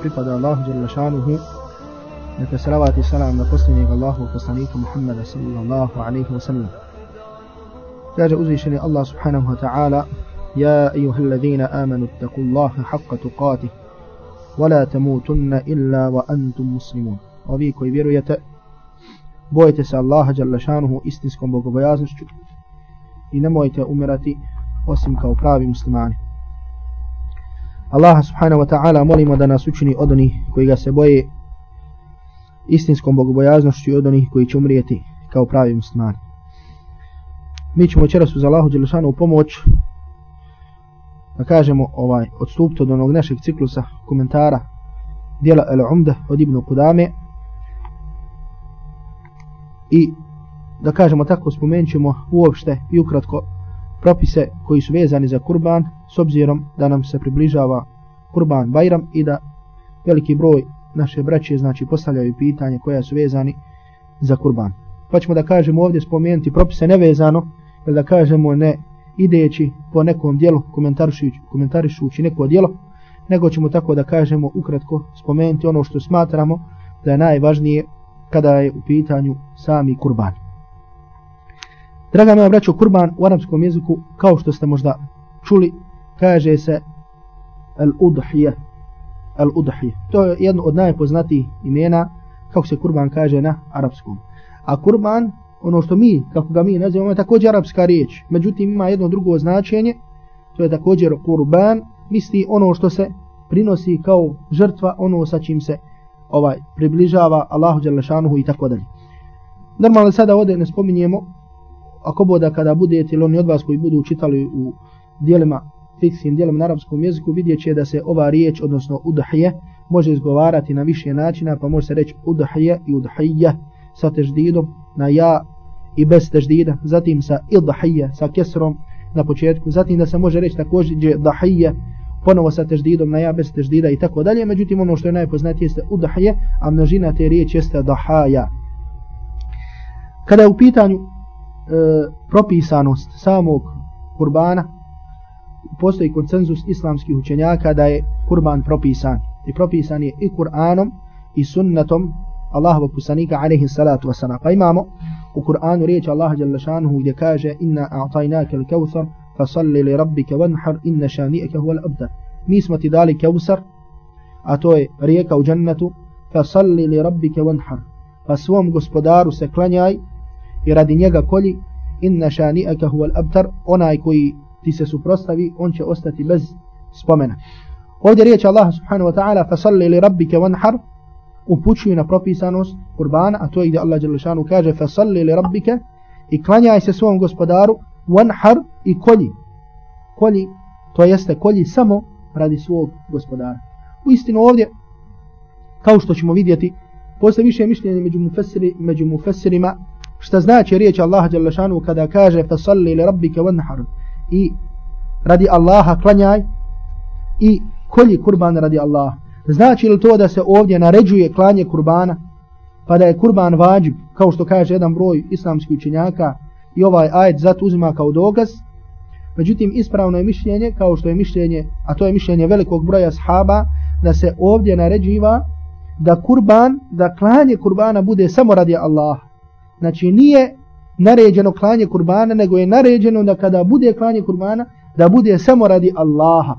pripada Allahu Jalla šanuhu Neka salavat i salam na posljednjeg Allahu poslanika Muhammeda sallallahu alaihi wa sallam Kaže uzvišeni Allah subhanahu wa ta'ala يا أيها الذين آمنوا اتقوا الله حق تقاته ولا تموتن إلا وأنتم مسلمون وفي koji vjerujete bojite se Allaha dželle šanuhu istinskom bogobojaznošću i nemojte umirati osim kao pravi muslimani Allah subhanahu wa ta'ala molimo da nas učini od onih koji ga se boje istinskom bogobojaznošću i od onih koji će umrijeti kao pravi muslimani. Mi ćemo večeras uz Allahu Đelešanu u pomoć da kažemo ovaj odstupiti od onog našeg ciklusa komentara dijela El Umda od Ibnu Kudame i da kažemo tako spomenut ćemo uopšte i ukratko propise koji su vezani za kurban s obzirom da nam se približava kurban Bajram i da veliki broj naše braće znači postavljaju pitanje koja su vezani za kurban. Pa ćemo da kažemo ovdje spomenuti propise nevezano ili da kažemo ne ideći po nekom dijelu komentarišući, komentarišući neko dijelo nego ćemo tako da kažemo ukratko spomenuti ono što smatramo da je najvažnije kada je u pitanju sami kurban. Draga moja braćo, kurban u arapskom jeziku, kao što ste možda čuli, kaže se al-udhije. Al-udhije. To je jedno od najpoznatijih imena, kako se kurban kaže na arapskom. A kurban, ono što mi, kako ga mi nazivamo, je također arapska riječ. Međutim, ima jedno drugo značenje, to je također kurban, misli ono što se prinosi kao žrtva, ono sa čim se ovaj približava Allahu Đalešanuhu i tako dalje. Normalno sada ovdje ne spominjemo ako boda kada budete ili oni od vas koji budu čitali u dijelima fiksnim dijelom na arapskom jeziku vidjet će da se ova riječ odnosno udahije može izgovarati na više načina pa može se reći udahije i udahije sa teždidom na ja i bez teždida zatim sa idahije sa kesrom na početku zatim da se može reći također dahije ponovo sa teždidom na ja bez teždida i tako dalje. Međutim ono što je najpoznatije jeste udahije a množina te riječi jeste dahaja kada je u pitanju propisanost samog kurbana postoji konsenzus islamskih učenjaka da je kurban propisan i propisan je i Kur'anom i sunnetom Allahovog poslanika alejhi salatu vesselam pa imamo u Kur'anu riječ dželle šanehu gdje kaže inna a'tainaka al-kawthar fasalli li rabbika wanhar inna shani'aka huwa al-abtar mi smo ti dali kawsar a to je rijeka u džennetu fasalli li rabbika wanhar pa svom gospodaru se klanjaj i radi njega kolji inna šani'aka huwa al-abtar onaj koji ti se suprostavi on će ostati bez spomena. Ovdje riječ Allah subhanahu wa ta'ala fasalli li rabbika wanhar upućuju na propisanost kurbana a to je gdje Allah dželle kaže fasalli li rabbika i klanjaj se svom gospodaru wanhar i kolji. Kolji to jeste kolji samo radi svog gospodara. U istinu ovdje kao što ćemo vidjeti postoje više mišljenja među mufesiri, među mufesirima šta znači riječ Allaha dželle šanu kada kaže fa li rabbika wanhar. I radi Allaha klanjaj i kolji kurban radi Allaha. Znači li to da se ovdje naređuje klanje kurbana? Pa da je kurban vađib kao što kaže jedan broj islamskih učenjaka i ovaj ajet zat uzima kao dokaz. Međutim ispravno je mišljenje kao što je mišljenje a to je mišljenje velikog broja sahaba da se ovdje naređiva da kurban da klanje kurbana bude samo radi Allaha. Znači nije naređeno klanje kurbana, nego je naređeno da kada bude klanje kurbana, da bude samo radi Allaha.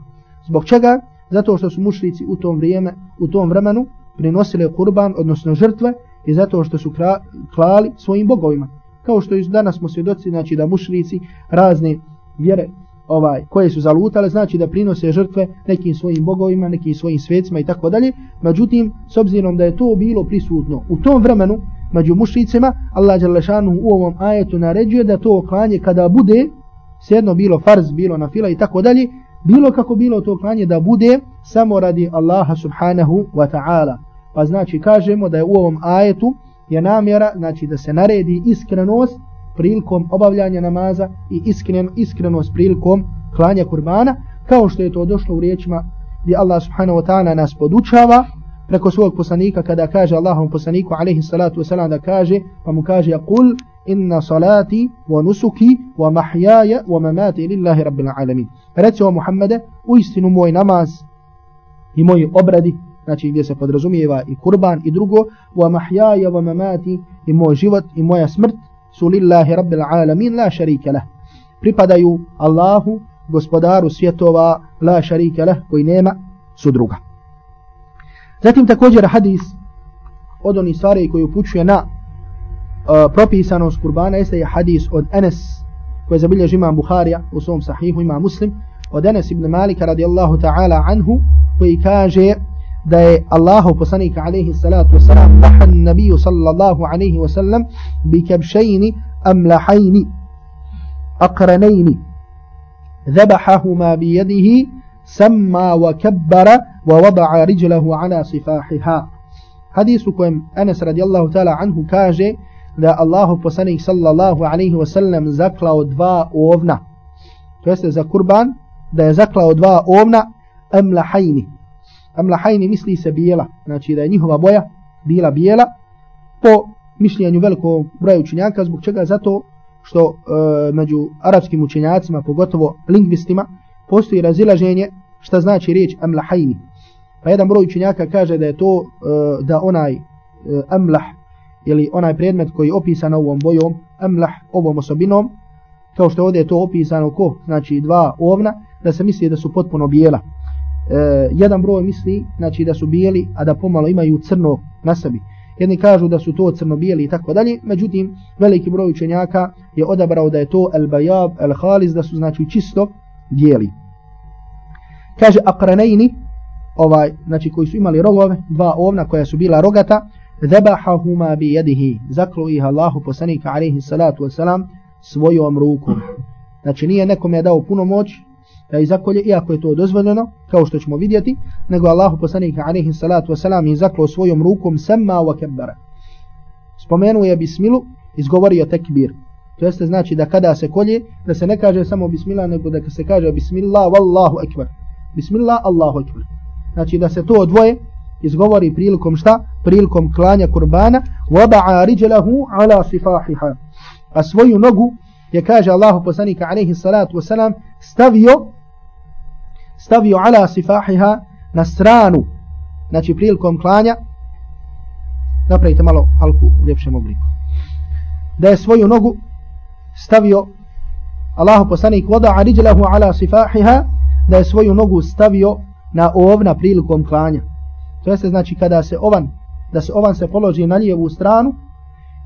Zbog čega? Zato što su mušrici u tom vrijeme, u tom vremenu prinosili kurban, odnosno žrtve, i zato što su klali svojim bogovima. Kao što i danas smo svjedoci, znači da mušrici razne vjere ovaj koje su zalutale znači da prinose žrtve nekim svojim bogovima, nekim svojim svecima i tako dalje. Međutim, s obzirom da je to bilo prisutno u tom vremenu među mušicima, Allah dželle u ovom ajetu naređuje da to klanje kada bude sedno bilo farz, bilo na fila i tako dalje, bilo kako bilo to klanje da bude samo radi Allaha subhanahu wa ta'ala. Pa znači kažemo da je u ovom ajetu je namjera znači da se naredi iskrenost prilikom obavljanja namaza i iskren, iskrenost prilikom klanja kurbana kao što je to došlo u riječima gdje Allah subhanahu wa ta'ala nas podučava preko svog poslanika kada kaže Allahom poslaniku alaihi salatu wasalam da kaže pa mu kaže kul inna salati wa nusuki wa mahjaja wa mamati lillahi rabbil alamin. Reci o Muhammede u istinu moj namaz i moji obradi znači gdje se podrazumijeva i kurban i drugo wa mahjaja wa mamati i moj život i moja smrt su lillahi rabbil alamin la šarike lah. Pripadaju Allahu gospodaru svjetova la šarike lah koji nema sudruga zatim također hadis od onih stvari koji upućuje na uh, propisanost kurbana jeste je hadis od Enes koji zabilježi imam Bukharija u svom sahihu ima muslim od Enes ibn Malika radijallahu ta'ala anhu koji kaže da je Allahu poslanika alaihi salatu wasalam nahan nabiju sallallahu alaihi wasallam bi kabšajni amlahajni aqranajni ذبحهما بيده سمى وكبر ووضع رجله على صفاحها حديث كم أنس رضي الله تعالى عنه كاجي لا الله بسني صلى الله عليه وسلم زكلا ودفاء ووفنا تويست إذا قربان دا زكلا ودفاء ووفنا أملحين أملحين مثلي سبيلا ناچي دا njihova بويا بيلا بيلا po mišljenju velikog broja učenjaka, zbog čega? Zato što e, među arapskim učenjacima, pogotovo lingvistima, postoji razilaženje šta znači riječ amlahajni? Pa jedan broj učenjaka kaže da je to e, da onaj e, amlah ili onaj predmet koji je opisan ovom bojom, amlah ovom osobinom, kao što ovdje je to opisano ko, znači dva ovna, da se misli da su potpuno bijela. E, jedan broj misli znači da su bijeli, a da pomalo imaju crno na sebi. Jedni kažu da su to crno-bijeli i tako dalje, međutim veliki broj učenjaka je odabrao da je to el-bajab, el-halis, da su znači čisto bijeli kaže akranejni ovaj znači koji su imali rogove dva ovna koja su bila rogata zabahahuma bi yadihi zaklo ih Allahu poslanik alejhi salatu vesselam svojom rukom. Znači nije nekome dao puno moć da izakolje iako je to dozvoljeno kao što ćemo vidjeti nego Allahu poslanik alejhi salatu vesselam je svojom rukom sama wa kabbara spomenuo je bismilu izgovorio tekbir. To jeste znači da kada se kolje, da se ne kaže samo bismillah, nego da se kaže bismillah, wallahu ekber bismillah Allahu akbar znači da se to odvoje izgovori prilikom šta? Prilikom klanja kurbana wada'a rijlahu ala sifahiha. A svoju nogu je kaže Allahu poslanika alejhi salatu wasalam stavio stavio ala sifahiha na stranu znači prilikom klanja napravite malo halku u ljepšem obliku da je svoju nogu stavio Allahu poslanik wada'a rijlahu ala sifahiha da je svoju nogu stavio na ovna prilikom klanja To jeste znači kada se ovan, da se ovan se položi na lijevu stranu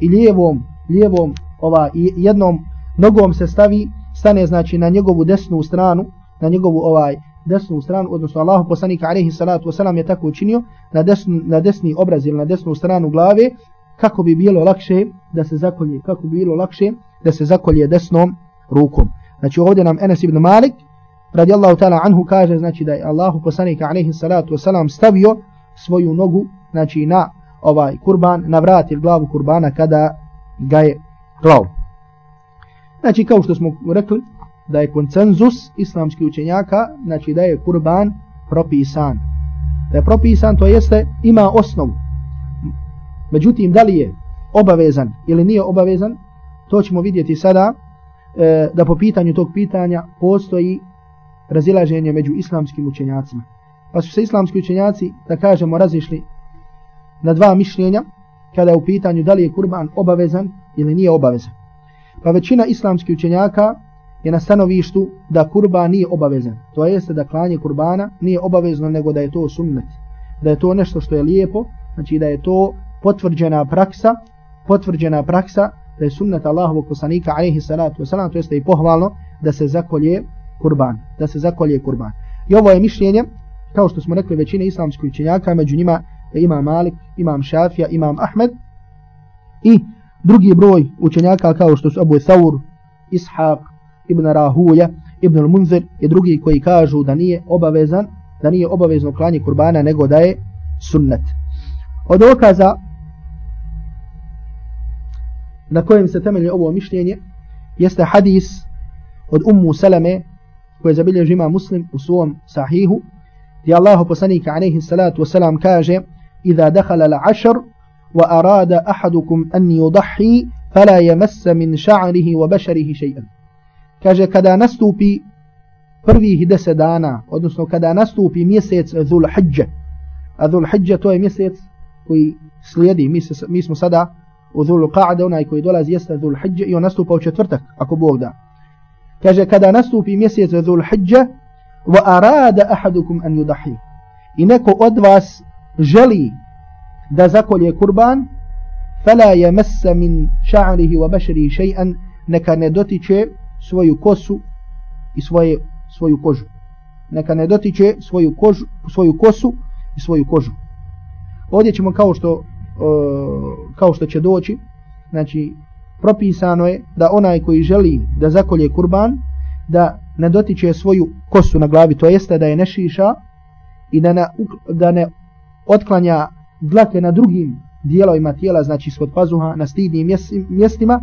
i lijevom, lijevom ova, jednom nogom se stavi, stane znači na njegovu desnu stranu, na njegovu ovaj desnu stranu, odnosno Allahu poslanik alejhi salatu vesselam je tako učinio na desnu na desni obraz ili na desnu stranu glave kako bi bilo lakše da se zakolje, kako bi bilo lakše da se zakolje desnom rukom. Znači ovdje nam Enes ibn Malik radijallahu ta'ala anhu kaže znači da je Allahu poslanik alejhi salatu vesselam stavio svoju nogu znači na ovaj kurban na vrat ili glavu kurbana kada ga je klao. Znači kao što smo rekli da je konsenzus islamskih učenjaka znači da je kurban propisan. Da je propisan to jeste ima osnovu. Međutim da li je obavezan ili nije obavezan to ćemo vidjeti sada e, da po pitanju tog pitanja postoji razilaženje među islamskim učenjacima pa su se islamski učenjaci, da kažemo, razišli na dva mišljenja, kada je u pitanju da li je kurban obavezan ili nije obavezan. Pa većina islamskih učenjaka je na stanovištu da kurban nije obavezan. To jeste da klanje kurbana nije obavezno nego da je to sunnet. Da je to nešto što je lijepo, znači da je to potvrđena praksa, potvrđena praksa da je sunnet Allahovog poslanika alejhi salatu wasalam, to jeste i pohvalno da se zakolje kurban, da se zakolje kurban. I ovo je mišljenje kao što smo rekli većina islamskih učenjaka, među njima je imam Malik, imam Šafija, imam Ahmed i drugi broj učenjaka kao što su Abu Saur, Ishaq, Ibn Rahuja, Ibn al-Munzir i drugi koji kažu da nije obavezan, da nije obavezno klanje kurbana nego da je sunnet. Od dokaza na kojem se temelji ovo mišljenje jeste hadis od Ummu Salame koje zabilježi ima muslim u svom sahihu gdje Allah poslanika alaihi salatu wasalam kaže إذا دخل العشر وأراد أحدكم أن يضحي فلا يمس من شعره وبشره شيئا kaže kada nastupi prvih deset dana, odnosno kada nastupi mjesec Dhul Hijja, a Dhul Hijja to je mjesec koji slijedi, mi, se, mi smo sada u Dhul Qa'da, onaj koji dolazi jeste Dhul Hijja i on nastupa u četvrtak, ako Bog da. Kaže kada nastupi mjesec Dhul Hidja, wa arada ahadukum an yudahi. I neko od vas želi da zakolje kurban, fala yamassa min sha'rihi wa bashrihi shay'an, neka ne dotiče svoju kosu i svoje svoju kožu. Neka ne dotiče svoju kožu, svoju kosu i svoju kožu. Ovdje ćemo kao što uh, kao što će doći, znači propisano je da onaj koji želi da zakolje kurban, da ne dotiče svoju kosu na glavi, to jeste da je ne šiša i da ne, da ne otklanja dlake na drugim dijelovima tijela, znači ispod pazuha, na stidnim mjestima,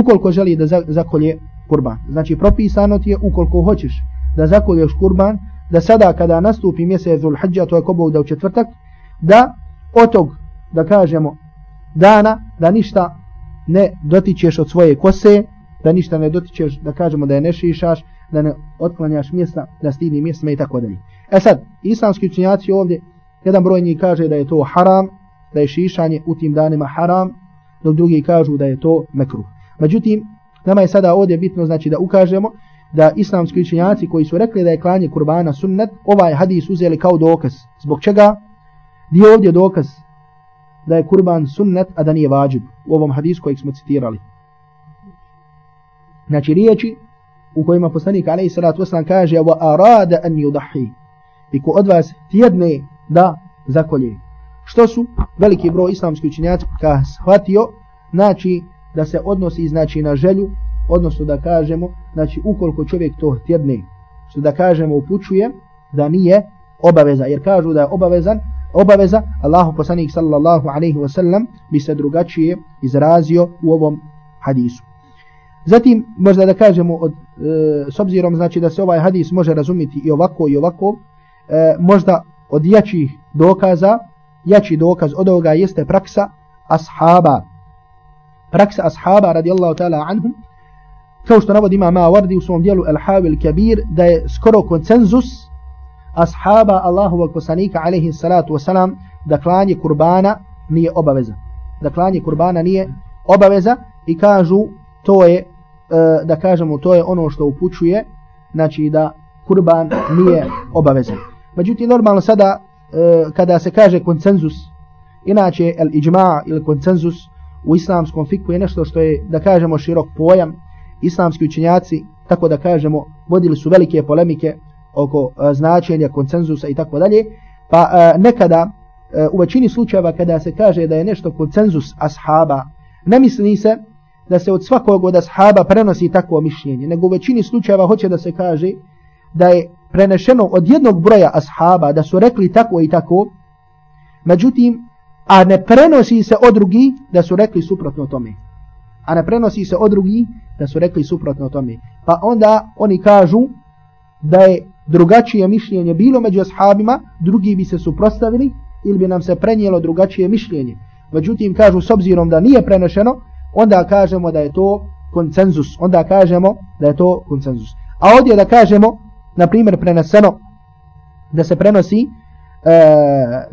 ukoliko želi da zakolje kurban. Znači propisano ti je ukoliko hoćeš da zakolješ kurban, da sada kada nastupi mjesec Zul Hajja, to je ko da u četvrtak, da od tog, da kažemo, dana, da ništa ne dotičeš od svoje kose, da ništa ne dotičeš, da kažemo da je ne šišaš, da ne otklanjaš mjesta, da stidni mjestima i tako dalje. E sad, islamski učenjaci ovdje, jedan broj njih kaže da je to haram, da je šišanje u tim danima haram, dok drugi kažu da je to mekruh. Međutim, nama je sada ovdje bitno znači da ukažemo da islamski učenjaci koji su rekli da je klanje kurbana sunnet, ovaj hadis uzeli kao dokaz. Zbog čega? Gdje je ovdje dokaz da je kurban sunnet, a da nije vađib u ovom hadisu kojeg smo citirali. Znači riječi u kojima poslanik alaihi salatu wasalam kaže wa arada an yudahi i ko od vas tjedne da zakolje. Što su veliki broj islamskih učenjaci ka shvatio, znači da se odnosi znači na želju, odnosno da kažemo, znači ukoliko čovjek to tjedne, što da kažemo upućuje, da nije obaveza, jer kažu da je obavezan, obaveza, Allahu poslanik sallallahu alaihi wasallam bi se drugačije izrazio u ovom hadisu. Zatim, možda da kažemo, od, e, s obzirom znači da se ovaj hadis može razumjeti i ovako i ovako, e, možda od jačih dokaza, jači dokaz od ovoga jeste praksa ashaba. Praksa ashaba radijallahu ta'ala anhum, kao što navodi ima Mawardi u svom dijelu Al-Hawil Kabir, da je skoro koncenzus ashaba Allahovog poslanika alaihi salatu wasalam da klanje kurbana nije obaveza. Da klanje kurbana nije obaveza i kažu to je, e, da kažemo, to je ono što upućuje, znači da kurban nije obavezan. Međutim, normalno sada, e, kada se kaže konsenzus inače, el ijma ili konsenzus u islamskom fiku je nešto što je, da kažemo, širok pojam, islamski učenjaci, tako da kažemo, vodili su velike polemike oko uh, značenja koncenzusa i tako dalje, pa uh, nekada uh, u većini slučajeva kada se kaže da je nešto konsenzus ashaba, ne misli se da se od svakog od ashaba prenosi takvo mišljenje, nego u većini slučajeva hoće da se kaže da je prenešeno od jednog broja ashaba da su rekli tako i tako, međutim, a ne prenosi se od drugi da su rekli suprotno tome. A ne prenosi se od drugi da su rekli suprotno tome. Pa onda oni kažu da je drugačije mišljenje bilo među ashabima, drugi bi se suprostavili ili bi nam se prenijelo drugačije mišljenje. Međutim, kažu s obzirom da nije prenešeno, onda kažemo da je to koncenzus. Onda kažemo da je to koncenzus. A ovdje da kažemo, na primjer, preneseno da se prenosi e,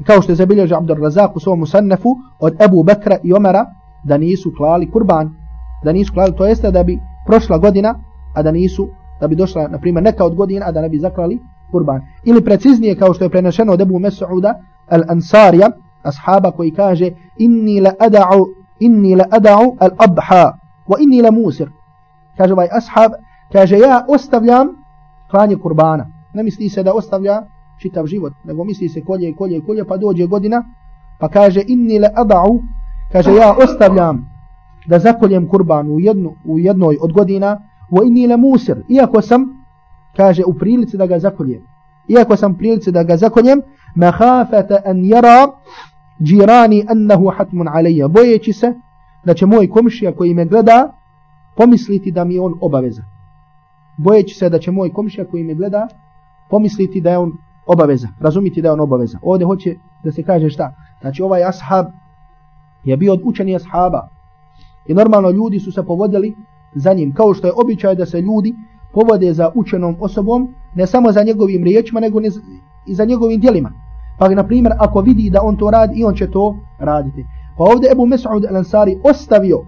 kao što je zabilježio Abdur Razak u svom musannefu od Ebu Bekra i Omara da nisu klali kurban da nisu klali, to jeste da bi prošla godina, a da nisu, da bi došla, na primjer, neka od godina, a da ne bi zaklali kurban. Ili preciznije, kao što je prenešeno od Ebu Mes'uda, al-Ansarija, ashaba koji kaže, inni la ada'u, inni la ada'u al-abha, wa inni la musir. Kaže ovaj ashab, kaže, ja ostavljam klanje kurbana. Ne misli se da ostavlja čitav život, nego misli se kolje, kolje, kolje, pa dođe godina, pa kaže, inni la ada'u, kaže, ja ostavljam da zakoljem kurban u, jednu, u jednoj od godina, wa inni la musir, iako sam, kaže, u prilici da ga zakoljem, iako sam u prilici da ga zakoljem, mahafata an yara džirani annahu hatmun alayya bojeći se da će moj komšija koji me gleda pomisliti da mi je on obaveza. Bojeći se da će moj komšija koji me gleda pomisliti da je on obaveza, razumiti da je on obaveza. Ovdje hoće da se kaže šta? Znači ovaj ashab je bio od učeni ashaba i normalno ljudi su se povodili za njim, kao što je običaj da se ljudi povode za učenom osobom, ne samo za njegovim riječima, nego ne i za njegovim djelima. Pa na primjer, ako vidi da on to radi, i on će to raditi. Pa ovdje Ebu Mes'ud al-Ansari ostavio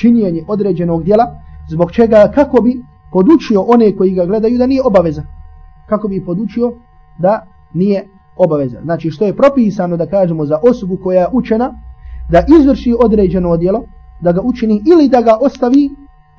činjenje određenog djela, zbog čega kako bi podučio one koji ga gledaju da nije obaveza. Kako bi podučio da nije obaveza. Znači što je propisano da kažemo za osobu koja je učena, da izvrši određeno djelo, da ga učini ili da ga ostavi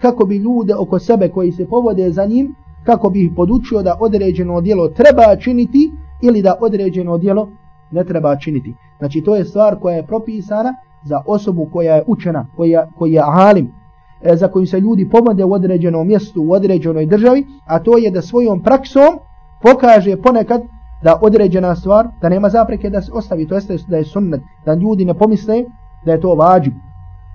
kako bi ljude oko sebe koji se povode za njim, kako bi ih podučio da određeno djelo treba činiti ili da određeno djelo ne treba činiti. Znači to je stvar koja je propisana za osobu koja je učena, koja, koja je alim, e, za koju se ljudi pomode u određenom mjestu, u određenoj državi, a to je da svojom praksom pokaže ponekad da određena stvar, da nema zapreke da se ostavi, to jeste da je sunnet, da ljudi ne pomisle da je to vađib.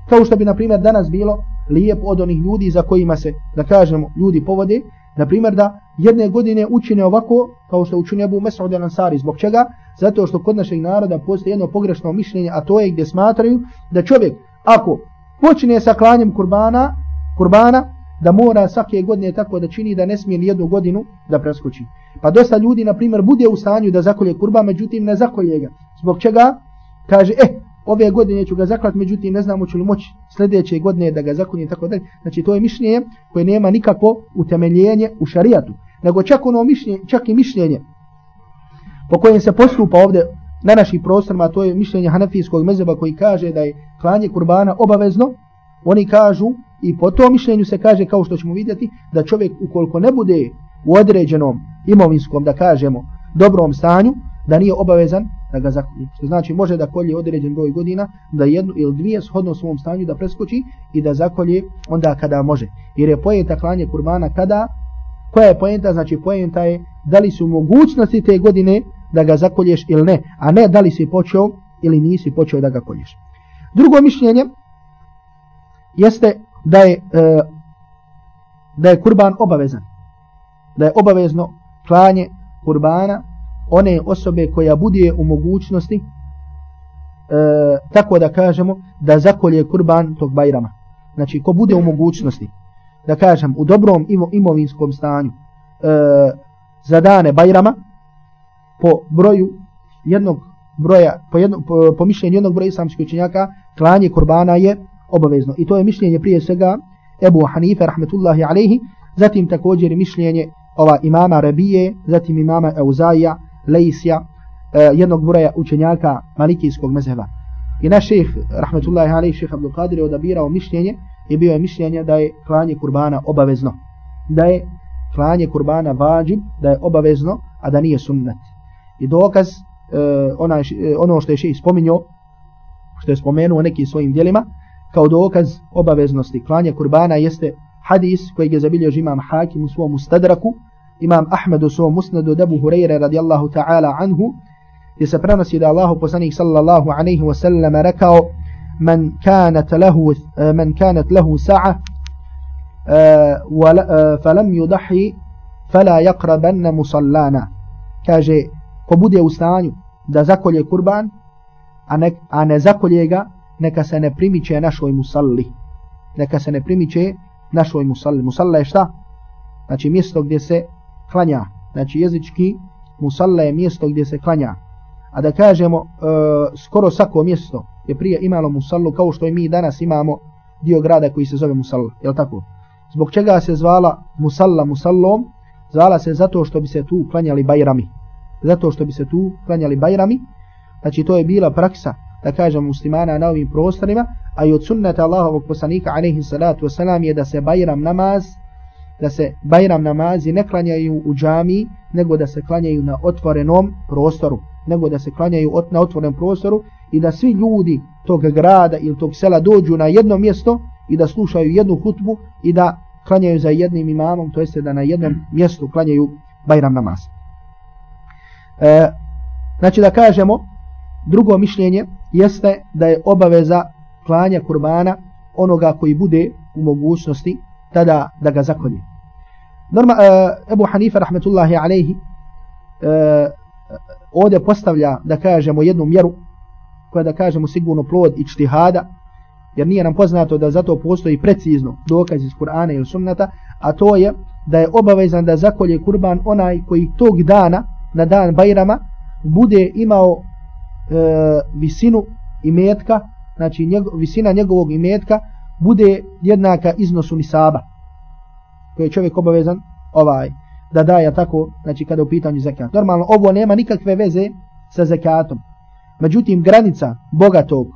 Kao što bi, na primjer, danas bilo lijep od onih ljudi za kojima se, da kažemo, ljudi povode, na primjer, da jedne godine učine ovako, kao što učine Abu Mes'ud al-Ansari. Zbog čega? Zato što kod našeg naroda postoji jedno pogrešno mišljenje, a to je gdje smatraju da čovjek, ako počne sa klanjem kurbana, kurbana, da mora svake godine tako da čini da ne smije ni jednu godinu da preskoči. Pa dosta ljudi, na primjer, bude u stanju da zakolje kurba, međutim ne zakolje ga. Zbog čega? Kaže, eh, ove godine ću ga zaklat, međutim ne znamo ću li moći sljedeće godine da ga zakonje tako dalje. Znači to je mišljenje koje nema nikako utemeljenje u šarijatu, nego čak ono mišljenje, čak i mišljenje po kojem se postupa ovdje na našim prostorima, to je mišljenje hanefijskog mezeba koji kaže da je klanje kurbana obavezno, oni kažu i po tom mišljenju se kaže kao što ćemo vidjeti da čovjek ukoliko ne bude u određenom imovinskom, da kažemo, dobrom stanju, da nije obavezan da ga zakolje. Što znači može da kolje određen broj godina, da jednu ili dvije shodno svom stanju da preskoči i da zakolje onda kada može. Jer je pojenta klanje kurbana kada, koja je pojenta? Znači pojenta je da li su mogućnosti te godine da ga zakolješ ili ne, a ne da li si počeo ili nisi počeo da ga kolješ. Drugo mišljenje jeste da je, e, da je kurban obavezan. Da je obavezno klanje kurbana one osobe koja bude u mogućnosti e, tako da kažemo da zakolje kurban tog bajrama. Znači ko bude u mogućnosti da kažem u dobrom imovinskom stanju e, za dane bajrama po broju jednog broja po, jedno, po, po mišljenju jednog broja islamskih učenjaka klanje kurbana je obavezno i to je mišljenje prije svega Ebu Hanife rahmetullahi alejhi zatim također mišljenje ova imama Rabije zatim imama Euzaija Lejsija, uh, e, jednog broja učenjaka malikijskog mezheba. I naš šeheh, rahmetullahi alaih, šejh Abdul Qadir je odabirao mišljenje i bio je mišljenje da je klanje kurbana obavezno. Da je klanje kurbana vađib, da je obavezno, a da nije sunnet. I dokaz, uh, ona, e, ono što je šeheh spominjao, što je spomenuo nekim svojim dijelima, kao dokaz obaveznosti klanja kurbana jeste hadis koji je zabilježio imam Hakim u svom ustadraku, imam Ahmed u svom musnadu debu Hureyre radijallahu ta'ala anhu gdje se prenosi da Allahu poslanik sallallahu alaihi wa sallam rekao man kanat lahu eh, man kanat lahu sa'a eh, eh, falam yudahi fala yaqrabanna musallana. Kaže ko bude u stanju da zakolje kurban a ne, a ne zakolje ga neka se ne primiče našoj musalli. Neka se ne primiče našoj musalli. Musalla je šta? znači mjesto gdje se klanja. Znači jezički musalla je mjesto gdje se klanja. A da kažemo, e, skoro svako mjesto je prije imalo musallu kao što i mi danas imamo dio grada koji se zove musalla. Jel tako? Zbog čega se zvala musalla musallom? Zvala se zato što bi se tu klanjali bajrami. Zato što bi se tu klanjali bajrami. Znači to je bila praksa da kažem muslimana na ovim prostorima, a i od sunnata Allahovog poslanika alaihi salatu wasalam je da se bajram namaz da se bajram namazi ne klanjaju u džami, nego da se klanjaju na otvorenom prostoru, nego da se klanjaju na otvorenom prostoru i da svi ljudi tog grada ili tog sela dođu na jedno mjesto i da slušaju jednu hutbu i da klanjaju za jednim imamom, to jeste da na jednom mjestu klanjaju bajram namaz. E, znači da kažemo Drugo mišljenje jeste da je obaveza klanja kurbana onoga koji bude u mogućnosti tada da ga zakolje. Norma, uh, Ebu Hanife rahmetullahi alaihi uh, ovdje postavlja da kažemo jednu mjeru koja da kažemo sigurno plod i čtihada jer nije nam poznato da zato postoji precizno dokaz iz Kur'ana ili sunnata a to je da je obavezan da zakolje kurban onaj koji tog dana na dan Bajrama bude imao e, visinu imetka znači njego, visina njegovog imetka bude jednaka iznosu nisaba koji je čovjek obavezan ovaj da daje tako znači kada u pitanju zekat. Normalno ovo nema nikakve veze sa zekatom međutim granica bogatog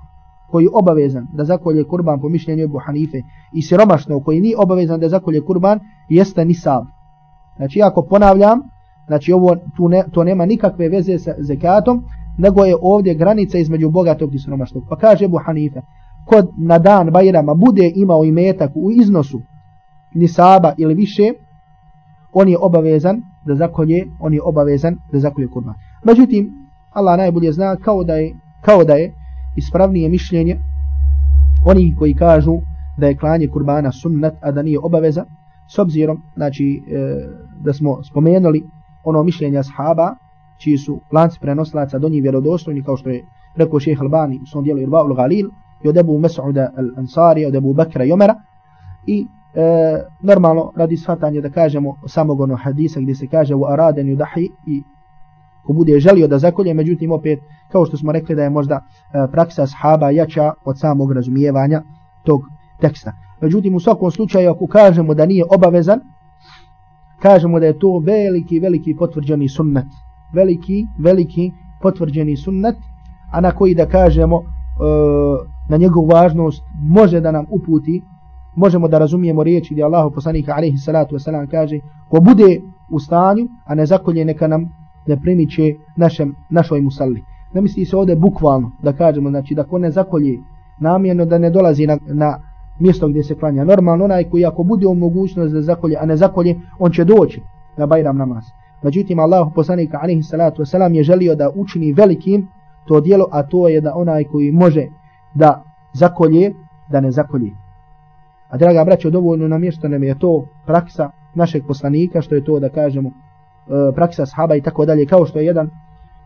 koji je obavezan da zakolje kurban po mišljenju Ebu Hanife i siromašno koji nije obavezan da zakolje kurban jeste nisab. Znači ako ponavljam znači ovo tu ne, to nema nikakve veze sa zekatom nego je ovdje granica između bogatog i siromašnog. Pa kaže Ebu Hanife kod na dan Bajrama bude imao imetak u iznosu nisaba ili više, on je obavezan da zakolje, on je obavezan da zakolje kurban. Međutim, Allah najbolje zna kao da je, kao da je ispravnije mišljenje oni koji kažu da je klanje kurbana sunnat, a da nije obaveza, s obzirom, znači, e, da smo spomenuli ono mišljenje ashaba, čiji su lanci prenoslaca do njih vjerodostojni, kao što je rekao šeheh Albani u svom dijelu Irba'ul Galil, i od Ebu Mes'uda al-Ansari, od Ebu Bakra i Omera, i e, normalno radi shvatanja da kažemo samog ono hadisa gdje se kaže u araden yudahi i ko bude želio da zakolje, međutim opet kao što smo rekli da je možda e, praksa sahaba jača od samog razumijevanja tog teksta. Međutim u svakom slučaju ako kažemo da nije obavezan, kažemo da je to veliki, veliki potvrđeni sunnet. Veliki, veliki potvrđeni sunnet, a na koji da kažemo e, na njegovu važnost može da nam uputi možemo da razumijemo riječi gdje Allah poslanika alaihi salatu wasalam kaže ko bude u stanju, a ne zakolje neka nam ne primiće našem, našoj musalli. Ne misli se ovdje bukvalno da kažemo, znači da ko ne zakolje namjerno da ne dolazi na, na mjesto gdje se klanja. Normalno onaj koji ako bude u mogućnost da zakolje, a ne zakolje, on će doći na Bajram namaz. Međutim, Allah poslanika alaihi salatu wasalam je želio da učini velikim to dijelo, a to je da onaj koji može da zakolje, da ne zakolje. A draga braćo, dovoljno na mjesto nam je to praksa našeg poslanika, što je to da kažemo e, praksa sahaba i tako dalje, kao što je jedan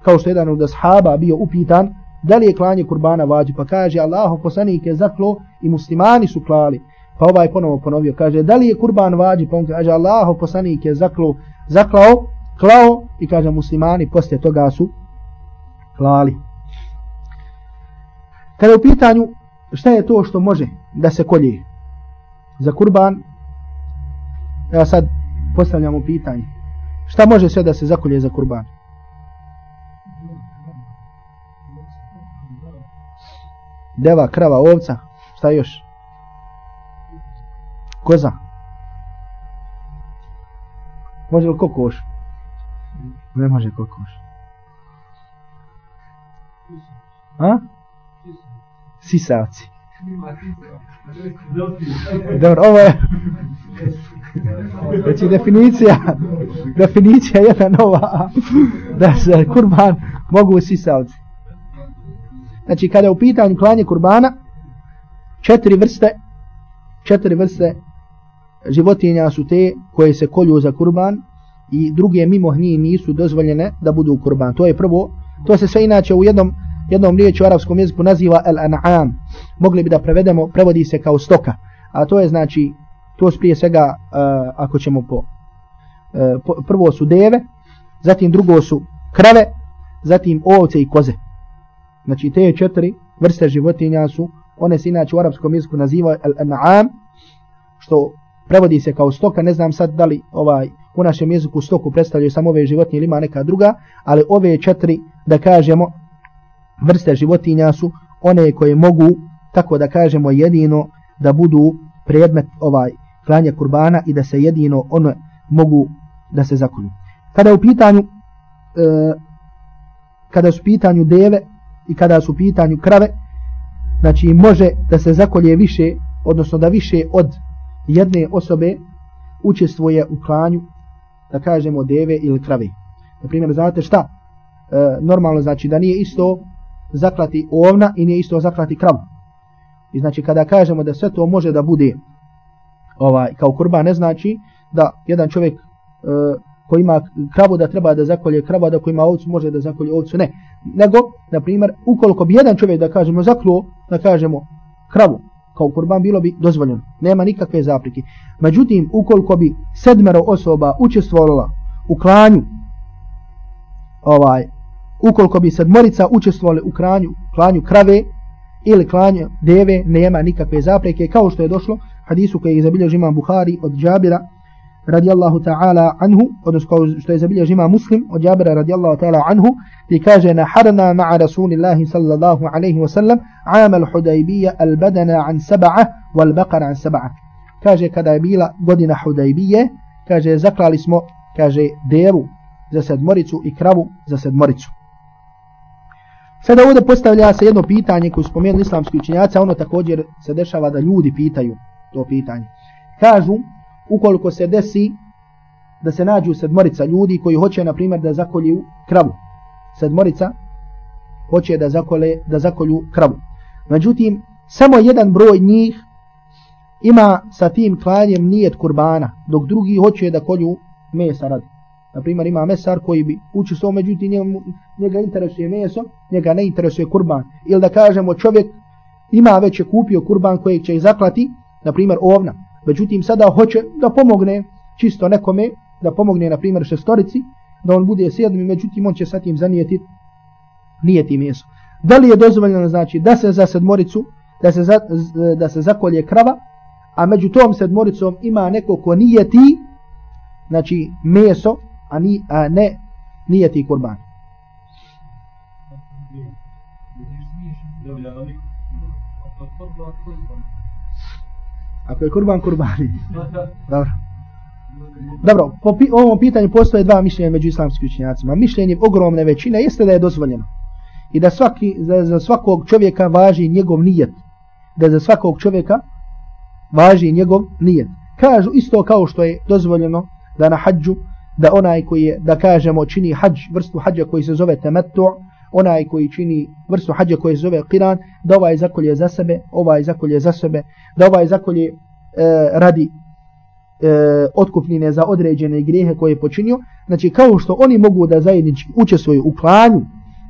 kao što je jedan od sahaba bio upitan da li je klanje kurbana vađi, pa kaže Allahov poslanik je zaklo i muslimani su klali. Pa ovaj ponovo ponovio, kaže da li je kurban vađi, pa on kaže Allahov poslanik je zaklo, zaklao, klao i kaže muslimani poslije toga su klali. Kada je u pitanju šta je to što može da se kolje, za kurban ja sad postavljamo pitanje. Šta može sve da se zakolje za kurban? Deva, krava, ovca šta još? Koza. Može li kokoš? Ne može kokoš. A? Sisaci. Dobro, ovo je znači definicija definicija je jedna nova. Da se kurban mogu sisavci znači kada je u pitanju klanje kurbana četiri vrste četiri vrste životinja su te koje se kolju za kurban i druge mimo njih nisu dozvoljene da budu kurban. To je prvo. To se sve inače u jednom jednom riječu u arapskom jeziku naziva al-an'am. Mogli bi da prevedemo, prevodi se kao stoka. A to je znači, to je prije svega, uh, ako ćemo po, uh, po, prvo su deve, zatim drugo su krave, zatim ovce i koze. Znači te četiri vrste životinja su, one se inače u arapskom jeziku naziva al-an'am, što prevodi se kao stoka, ne znam sad da li ovaj, u našem jeziku stoku predstavljaju samo ove životinje ili ima neka druga, ali ove četiri, da kažemo, vrste životinja su one koje mogu, tako da kažemo, jedino da budu predmet ovaj klanja kurbana i da se jedino one mogu da se zakolju. Kada u pitanju e, kada su pitanju deve i kada su pitanju krave, znači može da se zakolje više, odnosno da više od jedne osobe učestvuje u klanju, da kažemo deve ili krave. Na primjer, znate šta? E, normalno znači da nije isto zaklati ovna i nije isto zaklati kravu. I znači kada kažemo da sve to može da bude ovaj kao kurban ne znači da jedan čovjek e, koji ima kravu da treba da zakolje kravu, da koji ima ovcu može da zakolje ovcu, ne. Nego, na primjer, ukoliko bi jedan čovjek da kažemo zakluo, da kažemo kravu kao kurban bilo bi dozvoljeno. Nema nikakve zaprike. Međutim, ukoliko bi sedmero osoba učestvovala u klanju ovaj ukoliko bi sedmorica učestvovali u klanju, klanju krave ili klanju deve, nema nikakve zapreke, kao što je došlo hadisu koji je zabilježio imam Buhari od Džabira radijallahu ta'ala anhu, odnosno kao što je zabilježio imam Muslim od Džabira radijallahu ta'ala anhu, gdje kaže naharna ma'a rasulillahi sallallahu alaihi wa sallam amal hudajbija al badana an saba'a wal baqara an saba'a. Kaže kada je bila godina hudajbije, kaže zaklali smo, kaže devu za sedmoricu i kravu za sedmoricu. Sada ovdje postavlja se jedno pitanje koje spomenu islamski učenjaci, a ono također se dešava da ljudi pitaju to pitanje. Kažu, ukoliko se desi da se nađu sedmorica ljudi koji hoće, na primjer, da zakolju kravu. Sedmorica hoće da, zakole, da zakolju kravu. Međutim, samo jedan broj njih ima sa tim klanjem nijet kurbana, dok drugi hoće da kolju mesa radi. Na primjer ima mesar koji bi učio međutim njemu, njega interesuje meso, njega ne interesuje kurban. Ili da kažemo čovjek ima već je kupio kurban kojeg će zaklati, na primjer ovna. Međutim sada hoće da pomogne čisto nekome, da pomogne na primjer šestorici, da on bude sedmi, međutim on će sa tim zanijeti nijeti meso. Da li je dozvoljeno znači da se za sedmoricu, da se, za, da se zakolje krava, a među tom sedmoricom ima neko ko nijeti, znači meso, a, ni, a ne nijeti kurban. Ako je kurban, kurbani. Dobro. Dobro, po pi ovom pitanju postoje dva mišljenja među islamskim učenjacima. Mišljenje ogromne većine jeste da je dozvoljeno. I da svaki, da za svakog čovjeka važi njegov nijet. Da za svakog čovjeka važi njegov nijet. Kažu isto kao što je dozvoljeno da na hađu da onaj koji je, da kažemo, čini hađ, vrstu hađa koji se zove temetu, onaj koji čini vrstu hađa koji se zove qiran, da ovaj zakolje za sebe, ovaj zakolje za sebe, da ovaj zakolje e, radi e, otkupnine za određene grijehe koje je počinio. Znači, kao što oni mogu da zajednički učestvuju u klanju,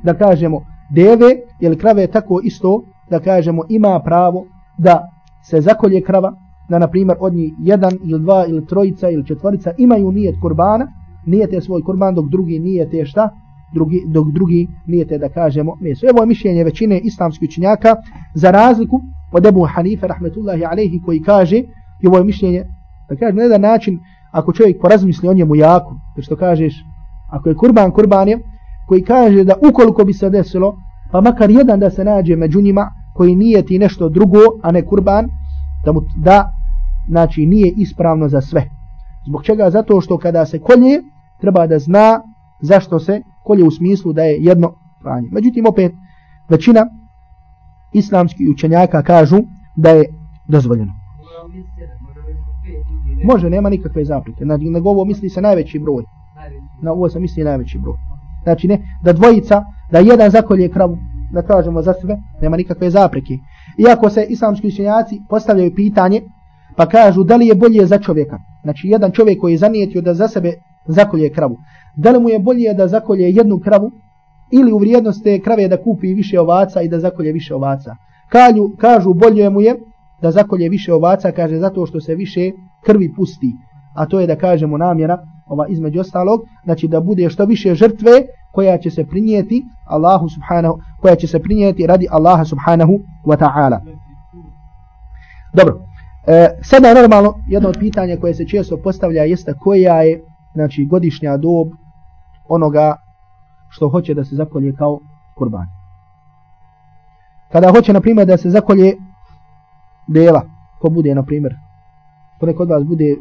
da kažemo, deve ili krave, tako isto, da kažemo, ima pravo da se zakolje krava, da na primjer od njih jedan ili dva ili trojica ili četvorica imaju nijet kurbana, nijete svoj kurban dok drugi nijete šta? Drugi, dok drugi nijete da kažemo meso. Evo je mišljenje većine islamskih učinjaka za razliku od Ebu Hanife rahmetullahi alaihi koji kaže i ovo je mišljenje da kaže na jedan način ako čovjek porazmisli o njemu jako, jer što kažeš ako je kurban kurban je koji kaže da ukoliko bi se desilo pa makar jedan da se nađe među njima koji nijeti nešto drugo a ne kurban da mu da znači nije ispravno za sve. Zbog čega? Zato što kada se kolje, treba da zna zašto se kolje u smislu da je jedno pranje. Međutim, opet, većina islamskih učenjaka kažu da je dozvoljeno. Može, nema nikakve zaprike. Na, znači, na ovo misli se najveći broj. Na ovo se misli najveći broj. Znači ne, da dvojica, da jedan zakolje kravu, da kažemo za sebe, nema nikakve zaprike. Iako se islamski učenjaci postavljaju pitanje, pa kažu da li je bolje za čovjeka. Znači jedan čovjek koji je zanijetio da za sebe zakolje kravu. Da li mu je bolje da zakolje jednu kravu ili u vrijednost te krave da kupi više ovaca i da zakolje više ovaca. Kalju, kažu bolje mu je da zakolje više ovaca, kaže zato što se više krvi pusti. A to je da kažemo namjera, ova između ostalog, znači da bude što više žrtve koja će se prinijeti Allahu subhanahu, koja će se prinijeti radi Allaha subhanahu wa ta'ala. Dobro. E, sada normalno jedno od pitanja koje se često postavlja jeste koja je znači godišnja dob onoga što hoće da se zakolje kao kurban. Kada hoće na primjer da se zakolje dela, ko bude na primjer, ko neko od vas bude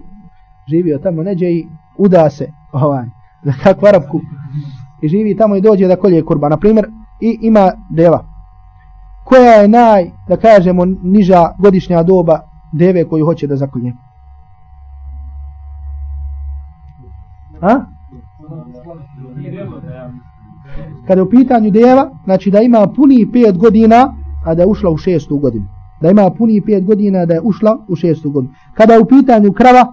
živio tamo neđe i uda se ovaj, da kakvu arabku i živi tamo i dođe da kolje kurban, na primjer, i ima dela. Koja je naj, da kažemo, niža godišnja doba deve koju hoće da zakolje. A? Kada je u pitanju deva, znači da ima puni pet godina, a da je ušla u šestu godinu. Da ima puni pet godina, da je ušla u šestu godinu. Kada je u pitanju krava,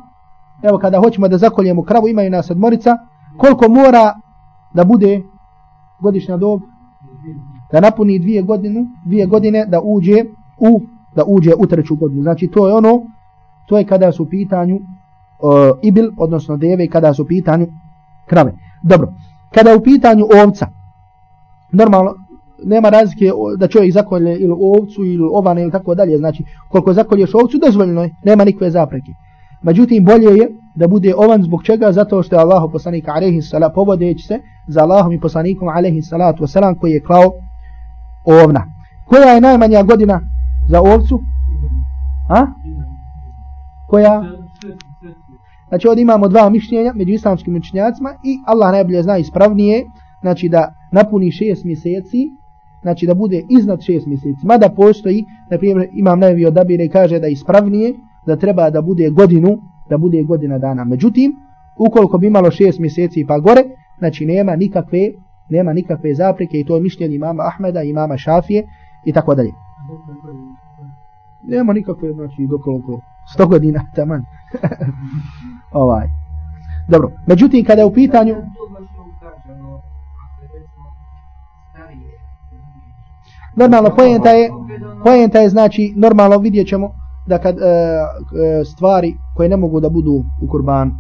evo kada hoćemo da zakoljemo kravu, imaju nas odmorica, koliko mora da bude godišnja dob? Da napuni dvije godine, dvije godine da uđe u da uđe u treću godinu. Znači to je ono, to je kada su u pitanju uh, ibil, odnosno deve, kada su u pitanju krave. Dobro, kada je u pitanju ovca, normalno, nema razlike da čovjek zakolje ili ovcu ili ovane ili tako dalje, znači koliko zakolješ ovcu, dozvoljeno je, nema nikve zapreke. Međutim, bolje je da bude ovan zbog čega, zato što je Allah poslanik alaihi salat, povodeći se za Allahom i poslanikom alaihi salatu wasalam koji je klao ovna. Koja je najmanja godina za ovcu? A? Koja? Znači ovdje imamo dva mišljenja među islamskim učenjacima i Allah najbolje zna ispravnije, znači da napuni šest mjeseci, znači da bude iznad šest mjeseci. Mada postoji, na primjer imam najbolje odabire i kaže da ispravnije, da treba da bude godinu, da bude godina dana. Međutim, ukoliko bi imalo šest mjeseci pa gore, znači nema nikakve, nema nikakve zapreke i to je mišljenje imama Ahmeda, imama Šafije i tako dalje. Nema nikakve, znači, dokoliko, sto godina, taman. ovaj. Dobro, međutim, kada je u pitanju... Normalno, pojenta je, pojenta je, znači, normalno vidjet ćemo da kad e, e, stvari koje ne mogu da budu u kurban,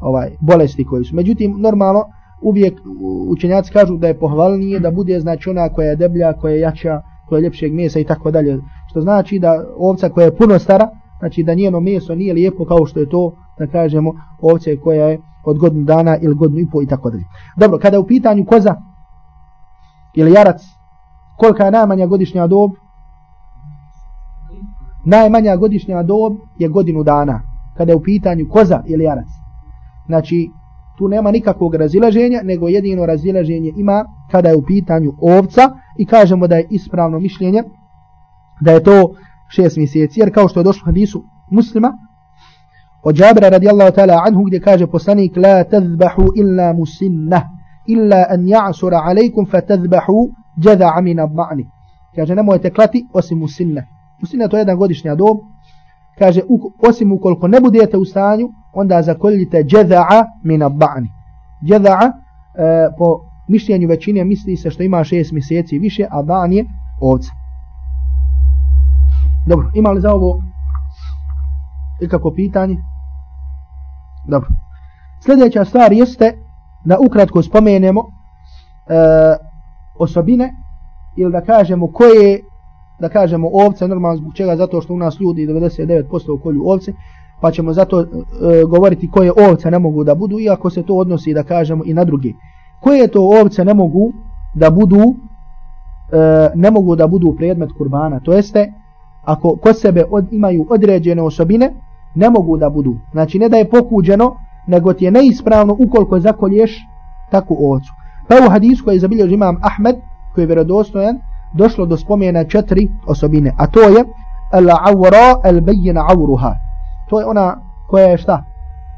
ovaj, bolesti koji su. Međutim, normalno, uvijek učenjaci kažu da je pohvalnije da bude, znači, ona koja je deblja, koja je jača, koje je ljepšeg mesa i tako dalje. Što znači da ovca koja je puno stara, znači da njeno meso nije lijepo kao što je to, da kažemo, ovce koja je od godinu dana ili godinu i po i tako dalje. Dobro, kada je u pitanju koza ili jarac, kolika je najmanja godišnja dob? Najmanja godišnja dob je godinu dana. Kada je u pitanju koza ili jarac. Znači, tu nema nikakvog razilaženja, nego jedino razilaženje ima kada je u pitanju ovca i kažemo da je ispravno mišljenje da je to šest mjeseci. Jer kao što je došlo u hadisu muslima, od Jabira radijallahu ta'ala anhu gdje kaže poslanik la tazbahu illa musinna illa an ja'sura alaikum fa tazbahu jada amina ma'ni. Kaže nemojte klati osim musinna. Musinna to je jedan godišnja dob. Kaže osim ukoliko ne budete u stanju onda zakoljite jeda'a min abba'ni. Jeda'a e, po mišljenju većine misli se što ima šest mjeseci više, a dan je ovca. Dobro, ima li za ovo ikako pitanje? Dobro. Sljedeća stvar jeste da ukratko spomenemo e, osobine ili da kažemo koje da kažemo ovce, normalno zbog čega, zato što u nas ljudi 99% kolju ovce, pa ćemo zato e, govoriti koje ovce ne mogu da budu, iako se to odnosi da kažemo i na drugi. Koje to ovce ne mogu da budu e, ne mogu da budu predmet kurbana, to jeste ako kod sebe od, imaju određene osobine, ne mogu da budu. Znači ne da je pokuđeno, nego ti je neispravno ukoliko zakolješ takvu ovcu. Pa u hadisu koji je zabilježio imam Ahmed, koji je vjerodostojan, došlo do spomena četiri osobine, a to je al-awra al-bayyina awruha to je ona koja je šta?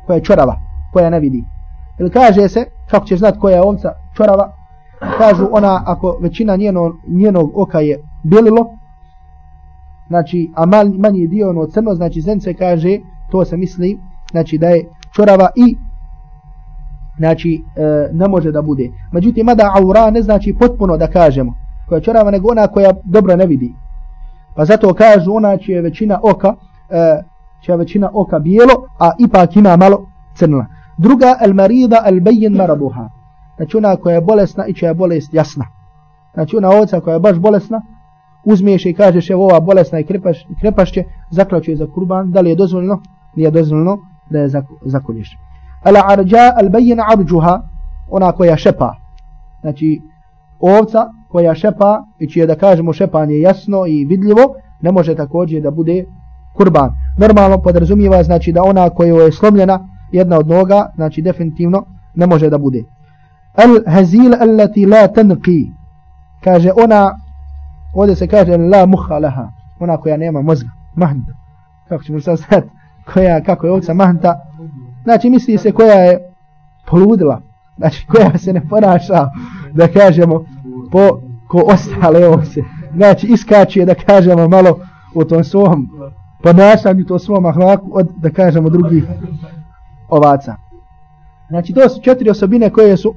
Koja je čorava, koja ne vidi. Ili kaže se, kako ćeš znat koja je ovca čorava, kažu ona ako većina njeno, njenog oka je bjelilo, znači, a mal, manji dio ono crno, znači zence kaže, to se misli, znači da je čorava i znači e, ne može da bude. Međutim, mada aura ne znači potpuno da kažemo koja je čorava, nego ona koja dobro ne vidi. Pa zato kažu ona čije većina oka e, čija većina oka bijelo, a ipak ima malo crna. Druga, el marida el bejin marabuha. Znači ona koja je bolesna i čija je bolest jasna. Znači ona ovca koja je baš bolesna, uzmiješ i kažeš evo ova bolesna i krepaš, krepašće, zaključuje za kurban, da li je dozvoljeno? Nije dozvoljeno da je zakolješ. El arđa al bejin arđuha, ona koja šepa. Znači ovca koja šepa i čije da kažemo šepanje jasno i vidljivo, ne može također da bude kurban. Normalno podrazumijeva znači da ona koja je slomljena jedna od noga, znači definitivno ne može da bude. Al hazil allati la tanqi. Kaže ona ovdje se kaže la muha laha, ona koja nema mozga, mahnta. Kako ćemo sad znati koja kako je ovca mahnta? Znači misli se koja je poludila, znači koja se ne ponaša da kažemo po ko ostale ovce. Znači, iskače, da kažemo, malo u tom svom ponašanju, to svom ahlaku, od, da kažemo, drugih ovaca. Znači, to su četiri osobine koje su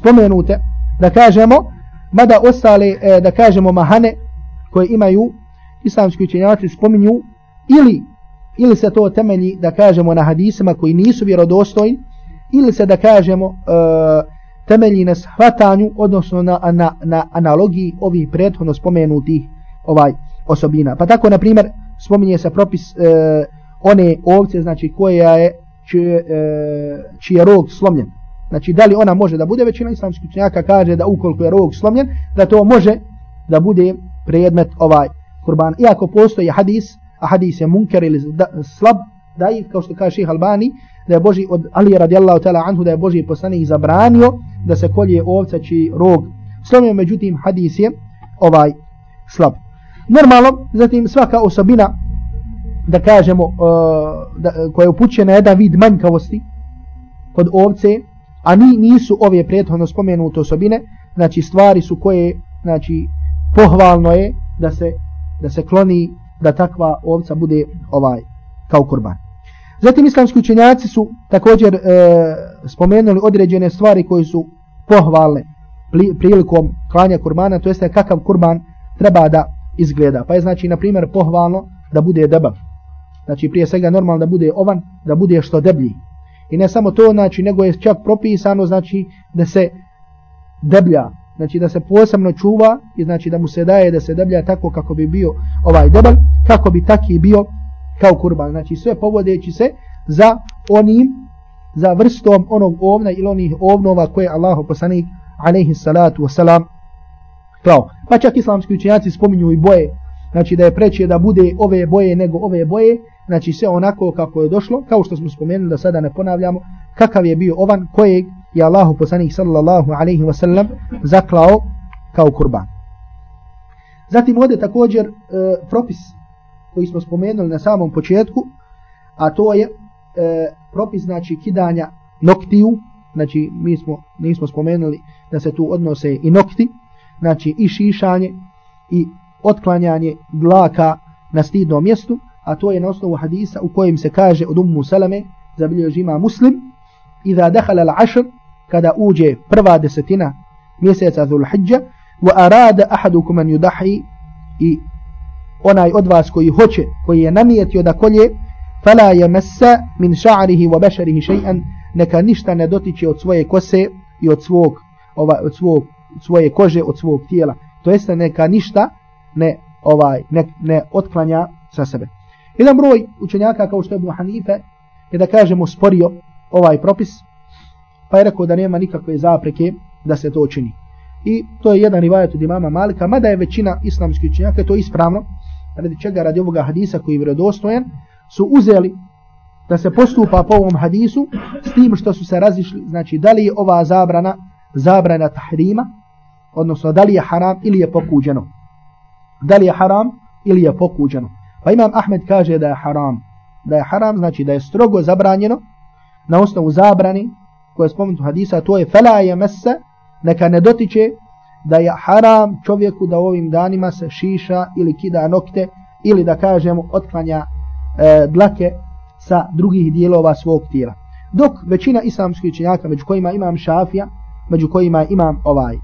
spomenute, da kažemo, mada ostale, e, da kažemo, mahane koje imaju islamski učenjaci spominju ili ili se to temelji da kažemo na hadisima koji nisu vjerodostojni ili se da kažemo e, temelji na shvatanju odnosno na, na, na analogiji ovih prethodno spomenutih ovaj osobina. Pa tako na primjer spominje se propis e, one ovce znači koja je čije, e, čiji je rog slomljen. Znači da li ona može da bude većina islamskih učenjaka kaže da ukoliko je rog slomljen da to može da bude predmet ovaj kurban. Iako postoji hadis, a hadis je munker ili da, slab, da je, kao što kaže ših Albani, da je Boži od Ali radijallahu ta'ala anhu, da je Boži poslanik zabranio da se kolje ovca čiji rog. slomljen, međutim, hadis je ovaj slab. Normalno, zatim svaka osobina, da kažemo, uh, da, koja je upućena jedan vid manjkavosti kod ovce, a ni, nisu ove prethodno spomenute osobine, znači stvari su koje, znači, pohvalno je da se da se kloni da takva ovca bude ovaj kao kurban. Zatim islamski učenjaci su također e, spomenuli određene stvari koje su pohvalne prilikom klanja kurbana, to jeste kakav kurban treba da izgleda. Pa je znači, na primjer, pohvalno da bude debav. Znači, prije svega normalno da bude ovan, da bude što deblji. I ne samo to, znači, nego je čak propisano, znači, da se deblja, znači da se posebno čuva i znači da mu se daje da se deblja tako kako bi bio ovaj debel, kako bi taki bio kao kurban. Znači sve povodeći se za onim, za vrstom onog ovna ili onih ovnova koje Allah poslanik alaihi salatu wasalam klao. Pa čak islamski učenjaci spominju i boje, znači da je preće da bude ove boje nego ove boje, znači sve onako kako je došlo, kao što smo spomenuli da sada ne ponavljamo, kakav je bio ovan kojeg je Allahu poslanik sallallahu alaihi wa sallam zaklao kao kurban. Zatim ovdje također e, propis koji smo spomenuli na samom početku, a to je e, propis znači kidanja noktiju, znači mi smo nismo spomenuli da se tu odnose i nokti, znači i šišanje i otklanjanje dlaka na stidnom mjestu, a to je na osnovu hadisa u kojem se kaže od Ummu Salame, zabilježima muslim, iza dehala al-ašr, kada uđe prva desetina mjeseca Dhul Hijja, wa arada ahadukum an yudahi i onaj od vas koji hoće, koji je namijetio da kolje, fala yamassa min sha'rihi wa basharihi shay'an, neka ništa ne dotiče od svoje kose i od svog ova od svog svoje kože od svog tijela. To jest neka ništa ne ovaj ne, ne otklanja sa sebe. Jedan broj učenjaka kao što je Ibn Hanife je da kažemo sporio ovaj propis pa je rekao da nema nikakve zapreke da se to čini. I to je jedan rivajet od imama Malika, mada je većina islamskih učenjaka to ispravno, radi čega radi ovoga hadisa koji je vredostojen, su uzeli da se postupa po ovom hadisu s tim što su se razišli, znači da li je ova zabrana zabrana tahrima, odnosno da li je haram ili je pokuđeno. Da li je haram ili je pokuđeno. Pa imam Ahmed kaže da je haram. Da je haram znači da je strogo zabranjeno na osnovu zabrani koje je spomenuto hadisa, to je fela je mese, neka ne dotiče da je haram čovjeku da ovim danima se šiša ili kida nokte ili da kažemo otklanja e, dlake sa drugih dijelova svog tijela. Dok većina islamskih učenjaka, među kojima imam šafija, među kojima imam ovaj, e,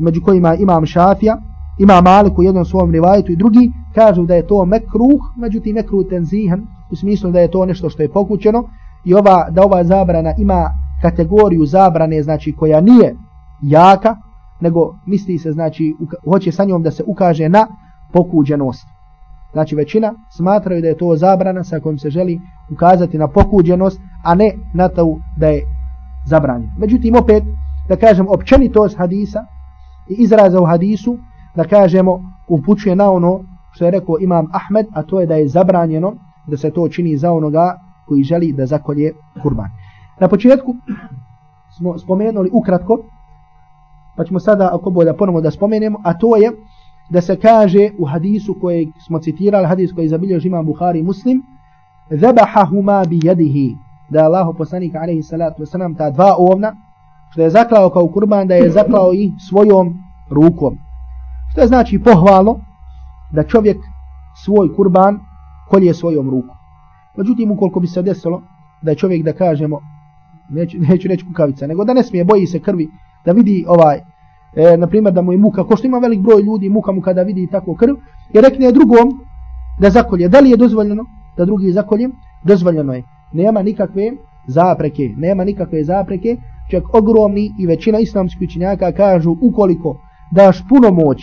među kojima imam šafija, ima malik u jednom svom rivajetu i drugi, kažu da je to mekruh, međutim mekruh tenzihan, u smislu da je to nešto što je pokućeno, i ova da ova zabrana ima kategoriju zabrane znači koja nije jaka nego misli se znači hoće sa njom da se ukaže na pokuđenost znači većina smatraju da je to zabrana sa kojom se želi ukazati na pokuđenost a ne na to da je zabranjen. međutim opet da kažem općenitost hadisa i izraza u hadisu da kažemo upućuje na ono što je rekao imam Ahmed a to je da je zabranjeno da se to čini za onoga koji želi da zakolje kurban. Na početku smo spomenuli ukratko, pa ćemo sada ako bolje ponovo da spomenemo, a to je da se kaže u hadisu koji smo citirali, hadis koji zabilio žima Buhari muslim, zabahahuma bi jadihi, da je Allah poslanik alaihi salatu wasalam ta dva ovna, što je zaklao kao kurban da je zaklao i svojom rukom. Što je znači pohvalno da čovjek svoj kurban kolje svojom rukom. Međutim, ukoliko bi se desilo da je čovjek da kažemo, neću, neću reći kukavica, nego da ne smije, boji se krvi, da vidi ovaj, e, na primjer da mu je muka, ko što ima velik broj ljudi, muka mu kada vidi tako krv, i rekne drugom da zakolje. Da li je dozvoljeno da drugi zakolje? Dozvoljeno je. Nema nikakve zapreke, nema nikakve zapreke, čak ogromni i većina islamskih učinjaka kažu ukoliko daš puno moć,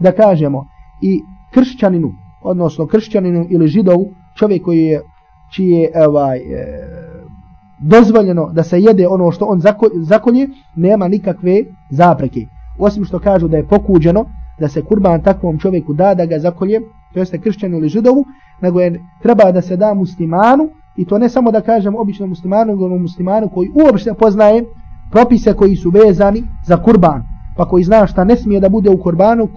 da kažemo, i kršćaninu, odnosno kršćaninu ili židovu, čovjek koji je, čije je ovaj, e, dozvoljeno da se jede ono što on zakolje, nema nikakve zapreke. Osim što kažu da je pokuđeno da se kurban takvom čovjeku da da ga zakolje, to jeste kršćanu ili židovu, nego je treba da se da muslimanu, i to ne samo da kažem običnom muslimanu, nego muslimanu koji uopšte poznaje propise koji su vezani za kurban, pa koji zna šta ne smije da bude u kurbanu,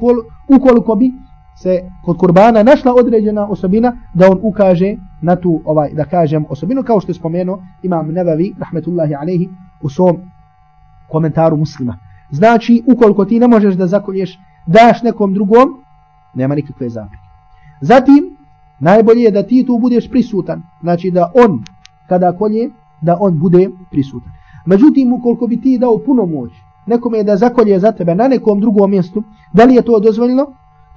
ukoliko bi se kod kurbana našla određena osobina da on ukaže na tu ovaj da kažem osobinu. Kao što je spomenuo imam Nevavi rahmetullahi alejhi u svom komentaru muslima. Znači ukoliko ti ne možeš da zakolješ daš nekom drugom nema nikakve zapreke. Zatim najbolje je da ti tu budeš prisutan. Znači da on kada kolje da on bude prisutan. Međutim ukoliko bi ti dao puno moć nekome je da zakolje za tebe na nekom drugom mjestu da li je to dozvoljeno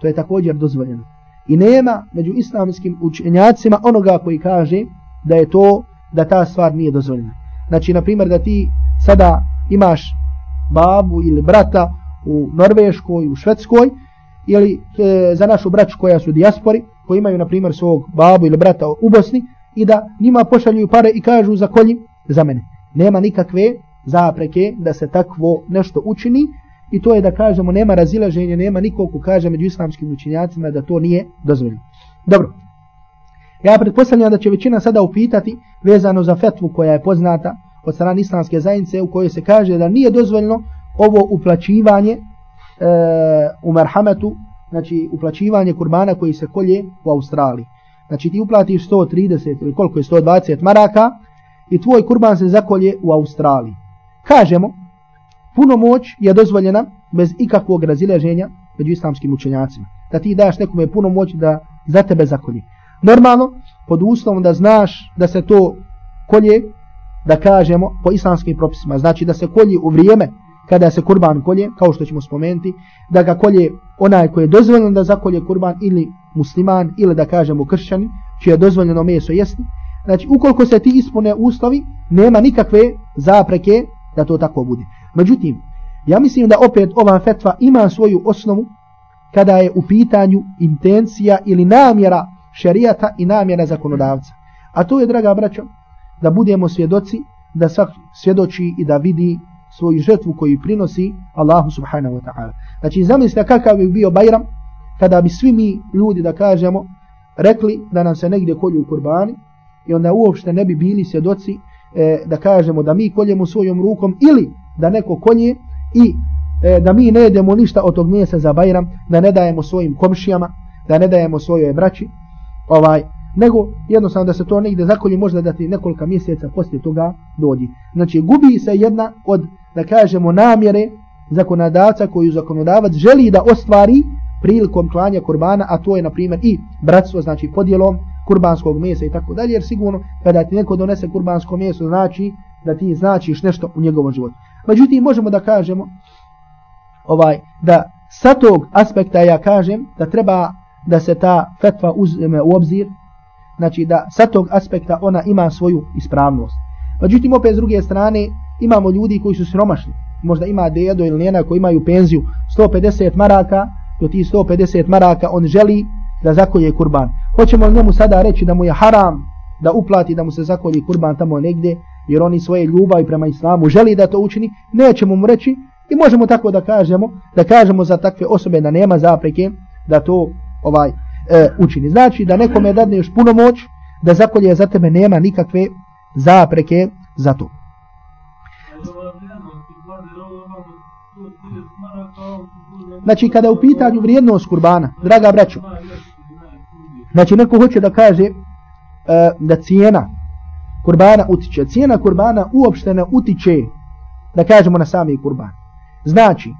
to je također dozvoljeno. I nema među islamskim učenjacima onoga koji kaže da je to, da ta stvar nije dozvoljena. Znači, na primjer, da ti sada imaš babu ili brata u Norveškoj, u Švedskoj, ili e, za našu braću koja su dijaspori, koji imaju, na primjer, svog babu ili brata u Bosni, i da njima pošaljuju pare i kažu za kolji za mene. Nema nikakve zapreke da se takvo nešto učini, I to je da kažemo nema razilaženja, nema nikog ko kaže među islamskim učinjacima da to nije dozvoljeno. Dobro. Ja pretpostavljam da će većina sada upitati vezano za fetvu koja je poznata od strane islamske zajednice u kojoj se kaže da nije dozvoljeno ovo uplaćivanje e, u marhametu, znači uplaćivanje kurbana koji se kolje u Australiji. Znači ti uplatiš 130 ili koliko je 120 maraka i tvoj kurban se zakolje u Australiji. Kažemo, puno moć je dozvoljena bez ikakvog razileženja među islamskim učenjacima. Da ti daš nekome puno moć da za tebe zakolje. Normalno, pod uslovom da znaš da se to kolje, da kažemo, po islamskim propisima. Znači da se kolje u vrijeme kada se kurban kolje, kao što ćemo spomenuti, da ga kolje onaj koji je dozvoljeno da zakolje kurban ili musliman ili da kažemo kršćani, čije je dozvoljeno meso jesti. Znači, ukoliko se ti ispune uslovi, nema nikakve zapreke da to tako bude. Međutim, ja mislim da opet ova fetva ima svoju osnovu kada je u pitanju intencija ili namjera šerijata i namjera zakonodavca. A to je, draga braćo, da budemo svjedoci, da svak svjedoči i da vidi svoju žrtvu koju prinosi Allahu subhanahu wa ta'ala. Znači, zamislite kakav bi bio Bajram kada bi svi mi ljudi, da kažemo, rekli da nam se negdje kolju u kurbani i onda uopšte ne bi bili svjedoci e, da kažemo da mi koljemo svojom rukom ili da neko kolje i e, da mi ne jedemo ništa od tog mjesa za Bajram, da ne dajemo svojim komšijama, da ne dajemo svojoj braći, ovaj, nego jednostavno da se to negdje zakolji možda da ti nekoliko mjeseca poslije toga dođi. Znači gubi se jedna od, da kažemo, namjere zakonodavca koju zakonodavac želi da ostvari prilikom klanja kurbana, a to je na primjer i bratstvo, znači podjelom kurbanskog mesa i tako dalje, jer sigurno kada ti neko donese kurbansko meso znači da ti značiš nešto u njegovom životu. Međutim, možemo da kažemo ovaj da sa tog aspekta ja kažem da treba da se ta fetva uzme u obzir, znači da sa tog aspekta ona ima svoju ispravnost. Međutim, opet s druge strane, imamo ljudi koji su sromašni. Možda ima dedo ili njena koji imaju penziju 150 maraka, do ti 150 maraka on želi da zakolje kurban. Hoćemo li njemu sada reći da mu je haram da uplati da mu se zakolje kurban tamo negde jer oni svoje ljubavi prema islamu želi da to učini, nećemo mu reći i možemo tako da kažemo, da kažemo za takve osobe da nema zapreke da to ovaj e, učini. Znači da nekome još puno moć, da zakolje za tebe nema nikakve zapreke za to. Znači kada je u pitanju vrijednost kurbana, draga braćo, znači neko hoće da kaže e, da cijena kurbana utiče. Cijena kurbana uopšte ne utiče da kažemo na sami kurban. Znači,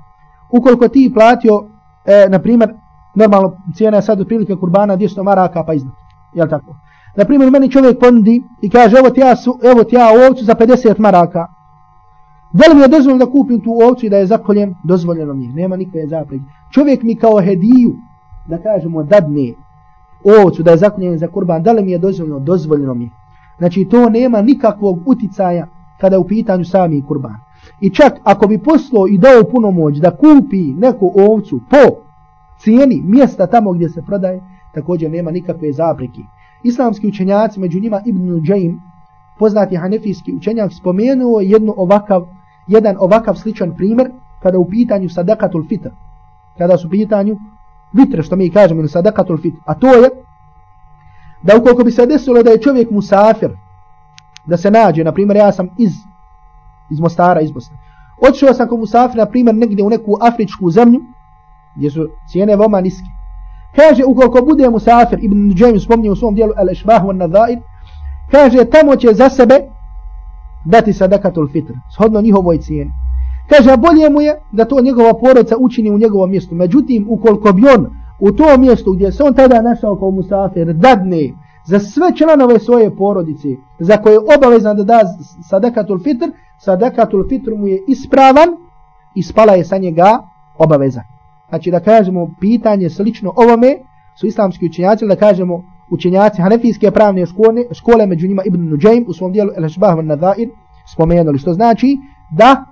ukoliko ti platio, e, na primjer, normalno cijena je sad otprilike kurbana 200 maraka pa iznad. Jel tako? Na primjer, meni čovjek pondi i kaže, evo ti ja, su, evo ti ja ovcu za 50 maraka. Da li mi je dozvoljeno da kupim tu ovcu i da je zakoljem? Dozvoljeno mi je, nema nikakve zapreke. Čovjek mi kao hediju, da kažemo, dadne ovcu da je zakoljen za kurban, da li mi je dozvoljeno? Dozvoljeno mi je. Znači, to nema nikakvog uticaja kada je u pitanju sami kurban. I čak ako bi poslao i dao puno moć da kupi neku ovcu po cijeni mjesta tamo gdje se prodaje, također nema nikakve zapreke. Islamski učenjaci, među njima Ibn Džajim, poznati hanefijski učenjak, spomenuo jednu ovakav, jedan ovakav sličan primjer kada u pitanju sadakatul fitr. Kada su u pitanju vitre, što mi kažemo, ili sadakatul fitr. A to je da ukoliko bi se desilo da je čovjek musafir, da se nađe, na primjer, ja sam iz, iz Mostara, iz Bosne. Otišao sam kao musafir, na primjer, negdje u neku afričku zemlju, gdje su cijene veoma niske. Kaže, ukoliko bude musafir, Ibn Džajim spomnio u svom dijelu Al-Ešbah wa Nadair, kaže, tamo će za sebe dati sadakatul fitr, shodno njihovoj cijeni. Kaže, bolje mu je da to njegova porodca učini u njegovom mjestu. Međutim, ukoliko bi on u tom mjestu gdje se on tada našao kao musafir, dadne za sve članove svoje porodice, za koje je obavezan da da sadakatul fitr, sadakatul fitr mu je ispravan i spala je sa njega obaveza. Znači da kažemo pitanje slično ovome su islamski učenjaci, da kažemo učenjaci hanefijske pravne škole, škole među njima Ibn Nujaym u svom dijelu El-Šbah van Nadair spomenuli, što znači da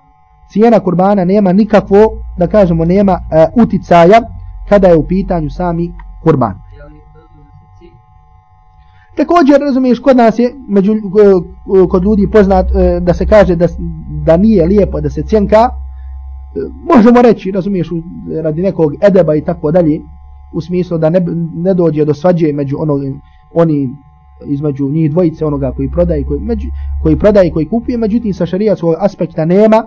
cijena kurbana nema nikakvo, da kažemo, nema uh, uticaja kada je u pitanju sami kurban. Također, razumiješ, kod nas je, među, eh, kod ljudi poznat eh, da se kaže da, da nije lijepo da se cjenka, eh, možemo reći, razumiješ, radi nekog edeba i tako dalje, u smislu da ne, ne dođe do svađe među onog, oni između njih dvojice onoga koji prodaje koji, među, koji prodaje koji kupuje, međutim sa šerijatskog aspekta nema,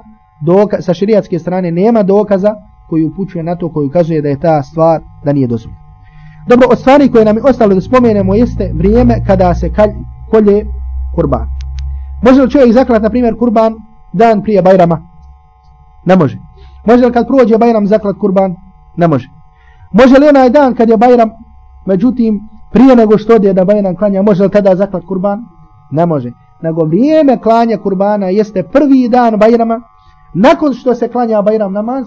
doka, sa šerijatske strane nema dokaza koji upućuje na to koji ukazuje da je ta stvar da nije dozvoljena. Dobro, od stvari koje nam je ostalo da spomenemo jeste vrijeme kada se kalj, kolje kurban. Može li čovjek zaklat, na primjer, kurban dan prije Bajrama? Ne može. Može li kad prođe Bajram zaklat kurban? Ne može. Može li onaj dan kad je Bajram, međutim, prije nego što ode da Bajram klanja, može li tada zaklat kurban? Ne može. Nego vrijeme klanja kurbana jeste prvi dan Bajrama, nakon što se klanja Bajram namaz,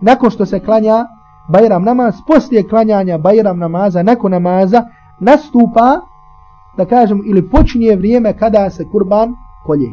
nakon što se klanja Bajram namaz, poslije klanjanja Bajram namaza, nakon namaza, nastupa, da kažem, ili počinje vrijeme kada se kurban kolje.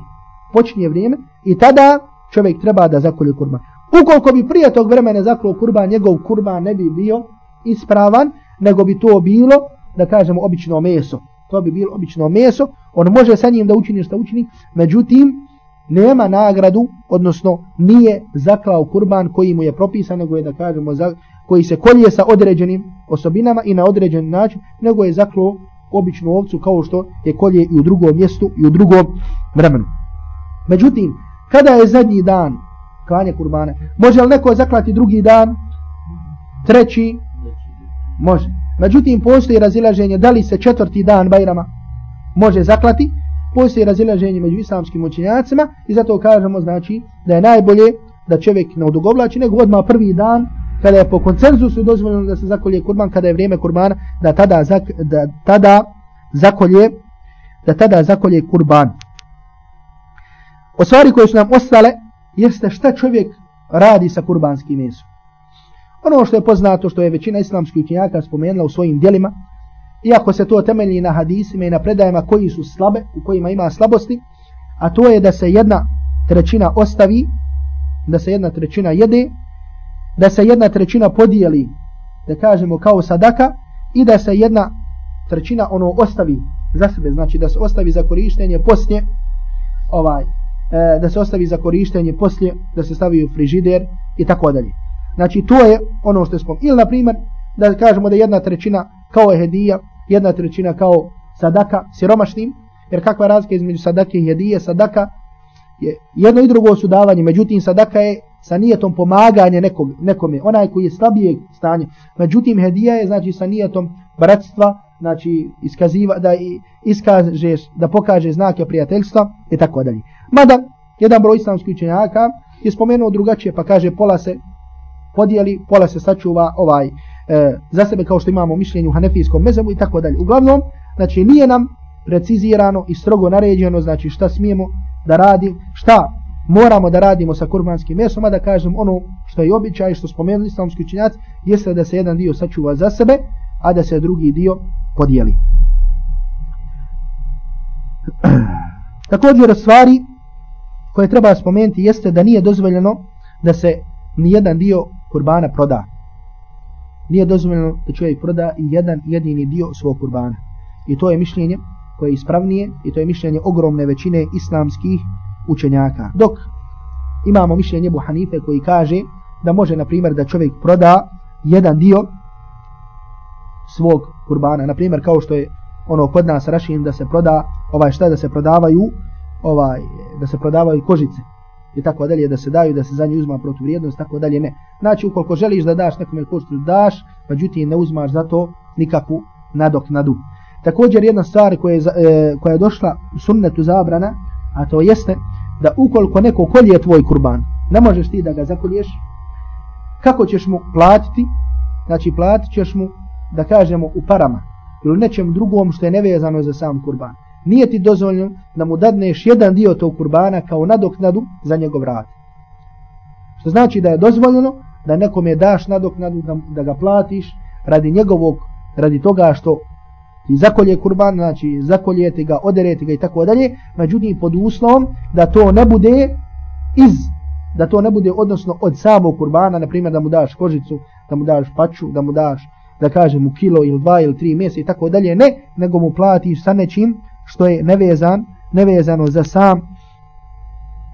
Počinje vrijeme i tada čovjek treba da zakolje kurban. Ukoliko bi prije tog vremena zaklao kurban, njegov kurban ne bi bio ispravan, nego bi to bilo, da kažemo, obično meso. To bi bilo obično meso, on može sa njim da učini što učini, međutim, nema nagradu, odnosno nije zaklao kurban koji mu je propisan, nego je, da kažemo, za, koji se kolje sa određenim osobinama i na određen način, nego je zaklo običnu ovcu kao što je kolje i u drugom mjestu i u drugom vremenu. Međutim, kada je zadnji dan klanje kurbana, Može li neko zaklati drugi dan? Treći? Može. Međutim, postoji razilaženje da li se četvrti dan Bajrama može zaklati. Postoji razilaženje među islamskim učenjacima i zato kažemo znači da je najbolje da čovjek ne odugovlači nego odmah prvi dan kada je po koncenzusu dozvoljeno da se zakolje kurban, kada je vrijeme kurbana, da tada, zak, da tada zakolje da tada zakolje kurban. O stvari koje su nam ostale, jeste šta čovjek radi sa kurbanskim mesom. Ono što je poznato, što je većina islamskih učenjaka spomenula u svojim dijelima, iako se to temelji na hadisima i na predajama koji su slabe, u kojima ima slabosti, a to je da se jedna trećina ostavi, da se jedna trećina jede, da se jedna trećina podijeli, da kažemo kao sadaka, i da se jedna trećina ono ostavi za sebe, znači da se ostavi za korištenje poslije ovaj, e, da se ostavi za korištenje poslije, da se stavi u frižider i tako dalje. Znači to je ono što je spom. Ili na primjer da kažemo da jedna trećina kao hedija, jedna trećina kao sadaka siromašnim, jer kakva razlika između sadake i hedije, sadaka je jedno i drugo su davanje, međutim sadaka je sa nijetom pomaganje nekom, nekome, onaj koji je slabije stanje. Međutim hedija je znači sa nijetom bratstva, znači iskaziva, da iskažeš, da pokaže znake prijateljstva i tako dalje. Mada Jedan broj islamskih učenjaka je spomenuo drugačije, pa kaže pola se podijeli, pola se sačuva ovaj e, za sebe kao što imamo mišljenje u hanefijskom mezebu i tako dalje. Uglavnom, znači nije nam precizirano i strogo naređeno, znači šta smijemo da radi, šta moramo da radimo sa kurbanskim mesom, a da kažem ono što je običaj, što spomenuli islamski učinjaci, jeste da se jedan dio sačuva za sebe, a da se drugi dio podijeli. Također stvari koje treba spomenuti jeste da nije dozvoljeno da se ni jedan dio kurbana proda. Nije dozvoljeno da čovjek proda i jedan jedini dio svog kurbana. I to je mišljenje koje je ispravnije i to je mišljenje ogromne većine islamskih učenjaka. Dok imamo mišljenje Buhanife koji kaže da može, na primjer, da čovjek proda jedan dio svog kurbana. Na primjer, kao što je ono kod nas rašim da se proda, ovaj šta da se prodavaju, ovaj da se prodavaju kožice i tako dalje, da se daju, da se za nju uzma protuvrijednost, tako dalje, ne. Znači, ukoliko želiš da daš nekome koštu, daš, pa međutim ne uzmaš za to nikakvu nadoknadu. Također jedna stvar koja je, e, koja je došla u sunnetu zabrana, a to jeste da ukoliko neko kolje tvoj kurban, ne možeš ti da ga zakolješ, kako ćeš mu platiti? Znači platit ćeš mu, da kažemo, u parama ili nečem drugom što je nevezano za sam kurban. Nije ti dozvoljeno da mu dadneš jedan dio tog kurbana kao nadoknadu za njegov rad. Što znači da je dozvoljeno da nekom je daš nadoknadu da, da ga platiš radi njegovog, radi toga što ti zakolje kurban, znači zakoljete ga, oderete ga i tako dalje, međutim pod uslovom da to ne bude iz, da to ne bude odnosno od samog kurbana, na primjer da mu daš kožicu, da mu daš paču, da mu daš, da kažem, u kilo ili dva ili tri mjese i tako dalje, ne, nego mu platiš sa nečim što je nevezan, nevezano za sam,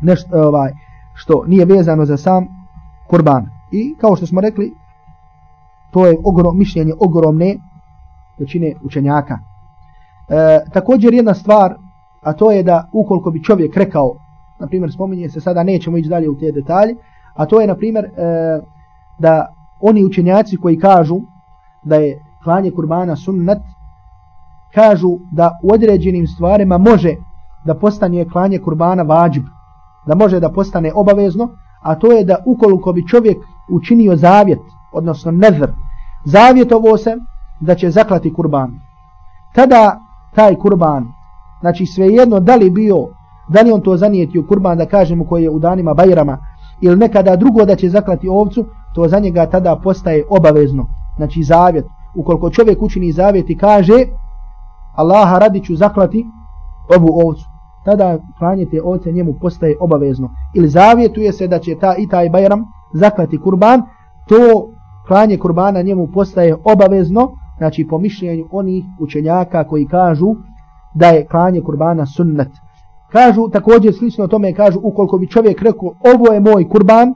nešto, e, ovaj, što nije vezano za sam kurban. I kao što smo rekli, to je ogrom, mišljenje ogromne većine učenjaka. E, također jedna stvar, a to je da ukoliko bi čovjek rekao, na primjer spominje se sada, nećemo ići dalje u te detalje, a to je na primjer e, da oni učenjaci koji kažu da je klanje kurbana sunnet, kažu da u određenim stvarima može da postane klanje kurbana vađib, da može da postane obavezno, a to je da ukoliko bi čovjek učinio zavjet, odnosno nezr, zavjetovo se da će zaklati kurban. Tada taj kurban, znači svejedno da li bio, da li on to zanijetio kurban da kažemo koji je u danima bajrama, ili nekada drugo da će zaklati ovcu, to za njega tada postaje obavezno. Znači zavjet. Ukoliko čovjek učini zavjet i kaže Allaha radi ću zaklati ovu ovcu, tada klanje te ovce njemu postaje obavezno. Ili zavjetuje se da će ta i taj bajram zaklati kurban, to klanje kurbana njemu postaje obavezno, znači po mišljenju onih učenjaka koji kažu da je klanje kurbana sunnet. Kažu, također slično tome kažu, ukoliko bi čovjek rekao, ovo je moj kurban,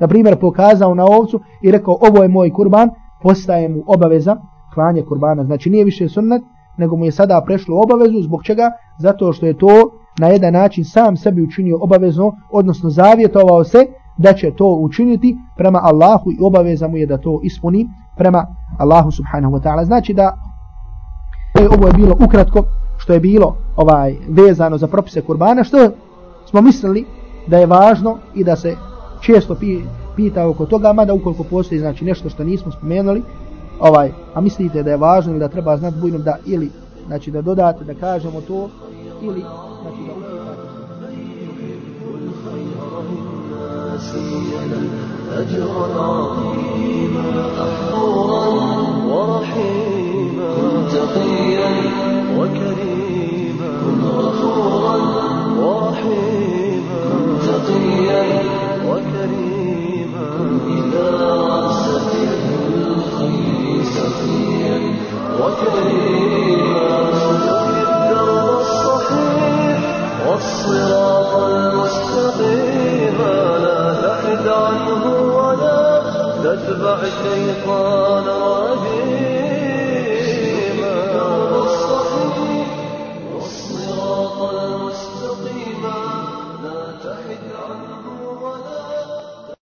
na primjer pokazao na ovcu i rekao, ovo je moj kurban, postaje mu obaveza klanje kurbana. Znači nije više sunnet, nego mu je sada prešlo obavezu, zbog čega? Zato što je to na jedan način sam sebi učinio obavezno, odnosno zavjetovao se da će to učiniti prema Allahu i obaveza mu je da to ispuni prema Allahu subhanahu wa ta'ala. Znači da ovo je bilo ukratko što je bilo ovaj vezano za propise kurbana, što smo mislili da je važno i da se često pita oko toga, mada ukoliko postoji znači nešto što nismo spomenuli, ovaj, a mislite da je važno ili da treba znati bujnom da ili znači da dodate da kažemo to ili znači da upitate أجرا عظيما محظورا ورحيما تقيا وكريما غفورا ورحيما تقيا وكريما إذا وكريما الدرب الصحيح والصراط المستقيم لا تحد عنه ولا تتبع الشيطان رجيما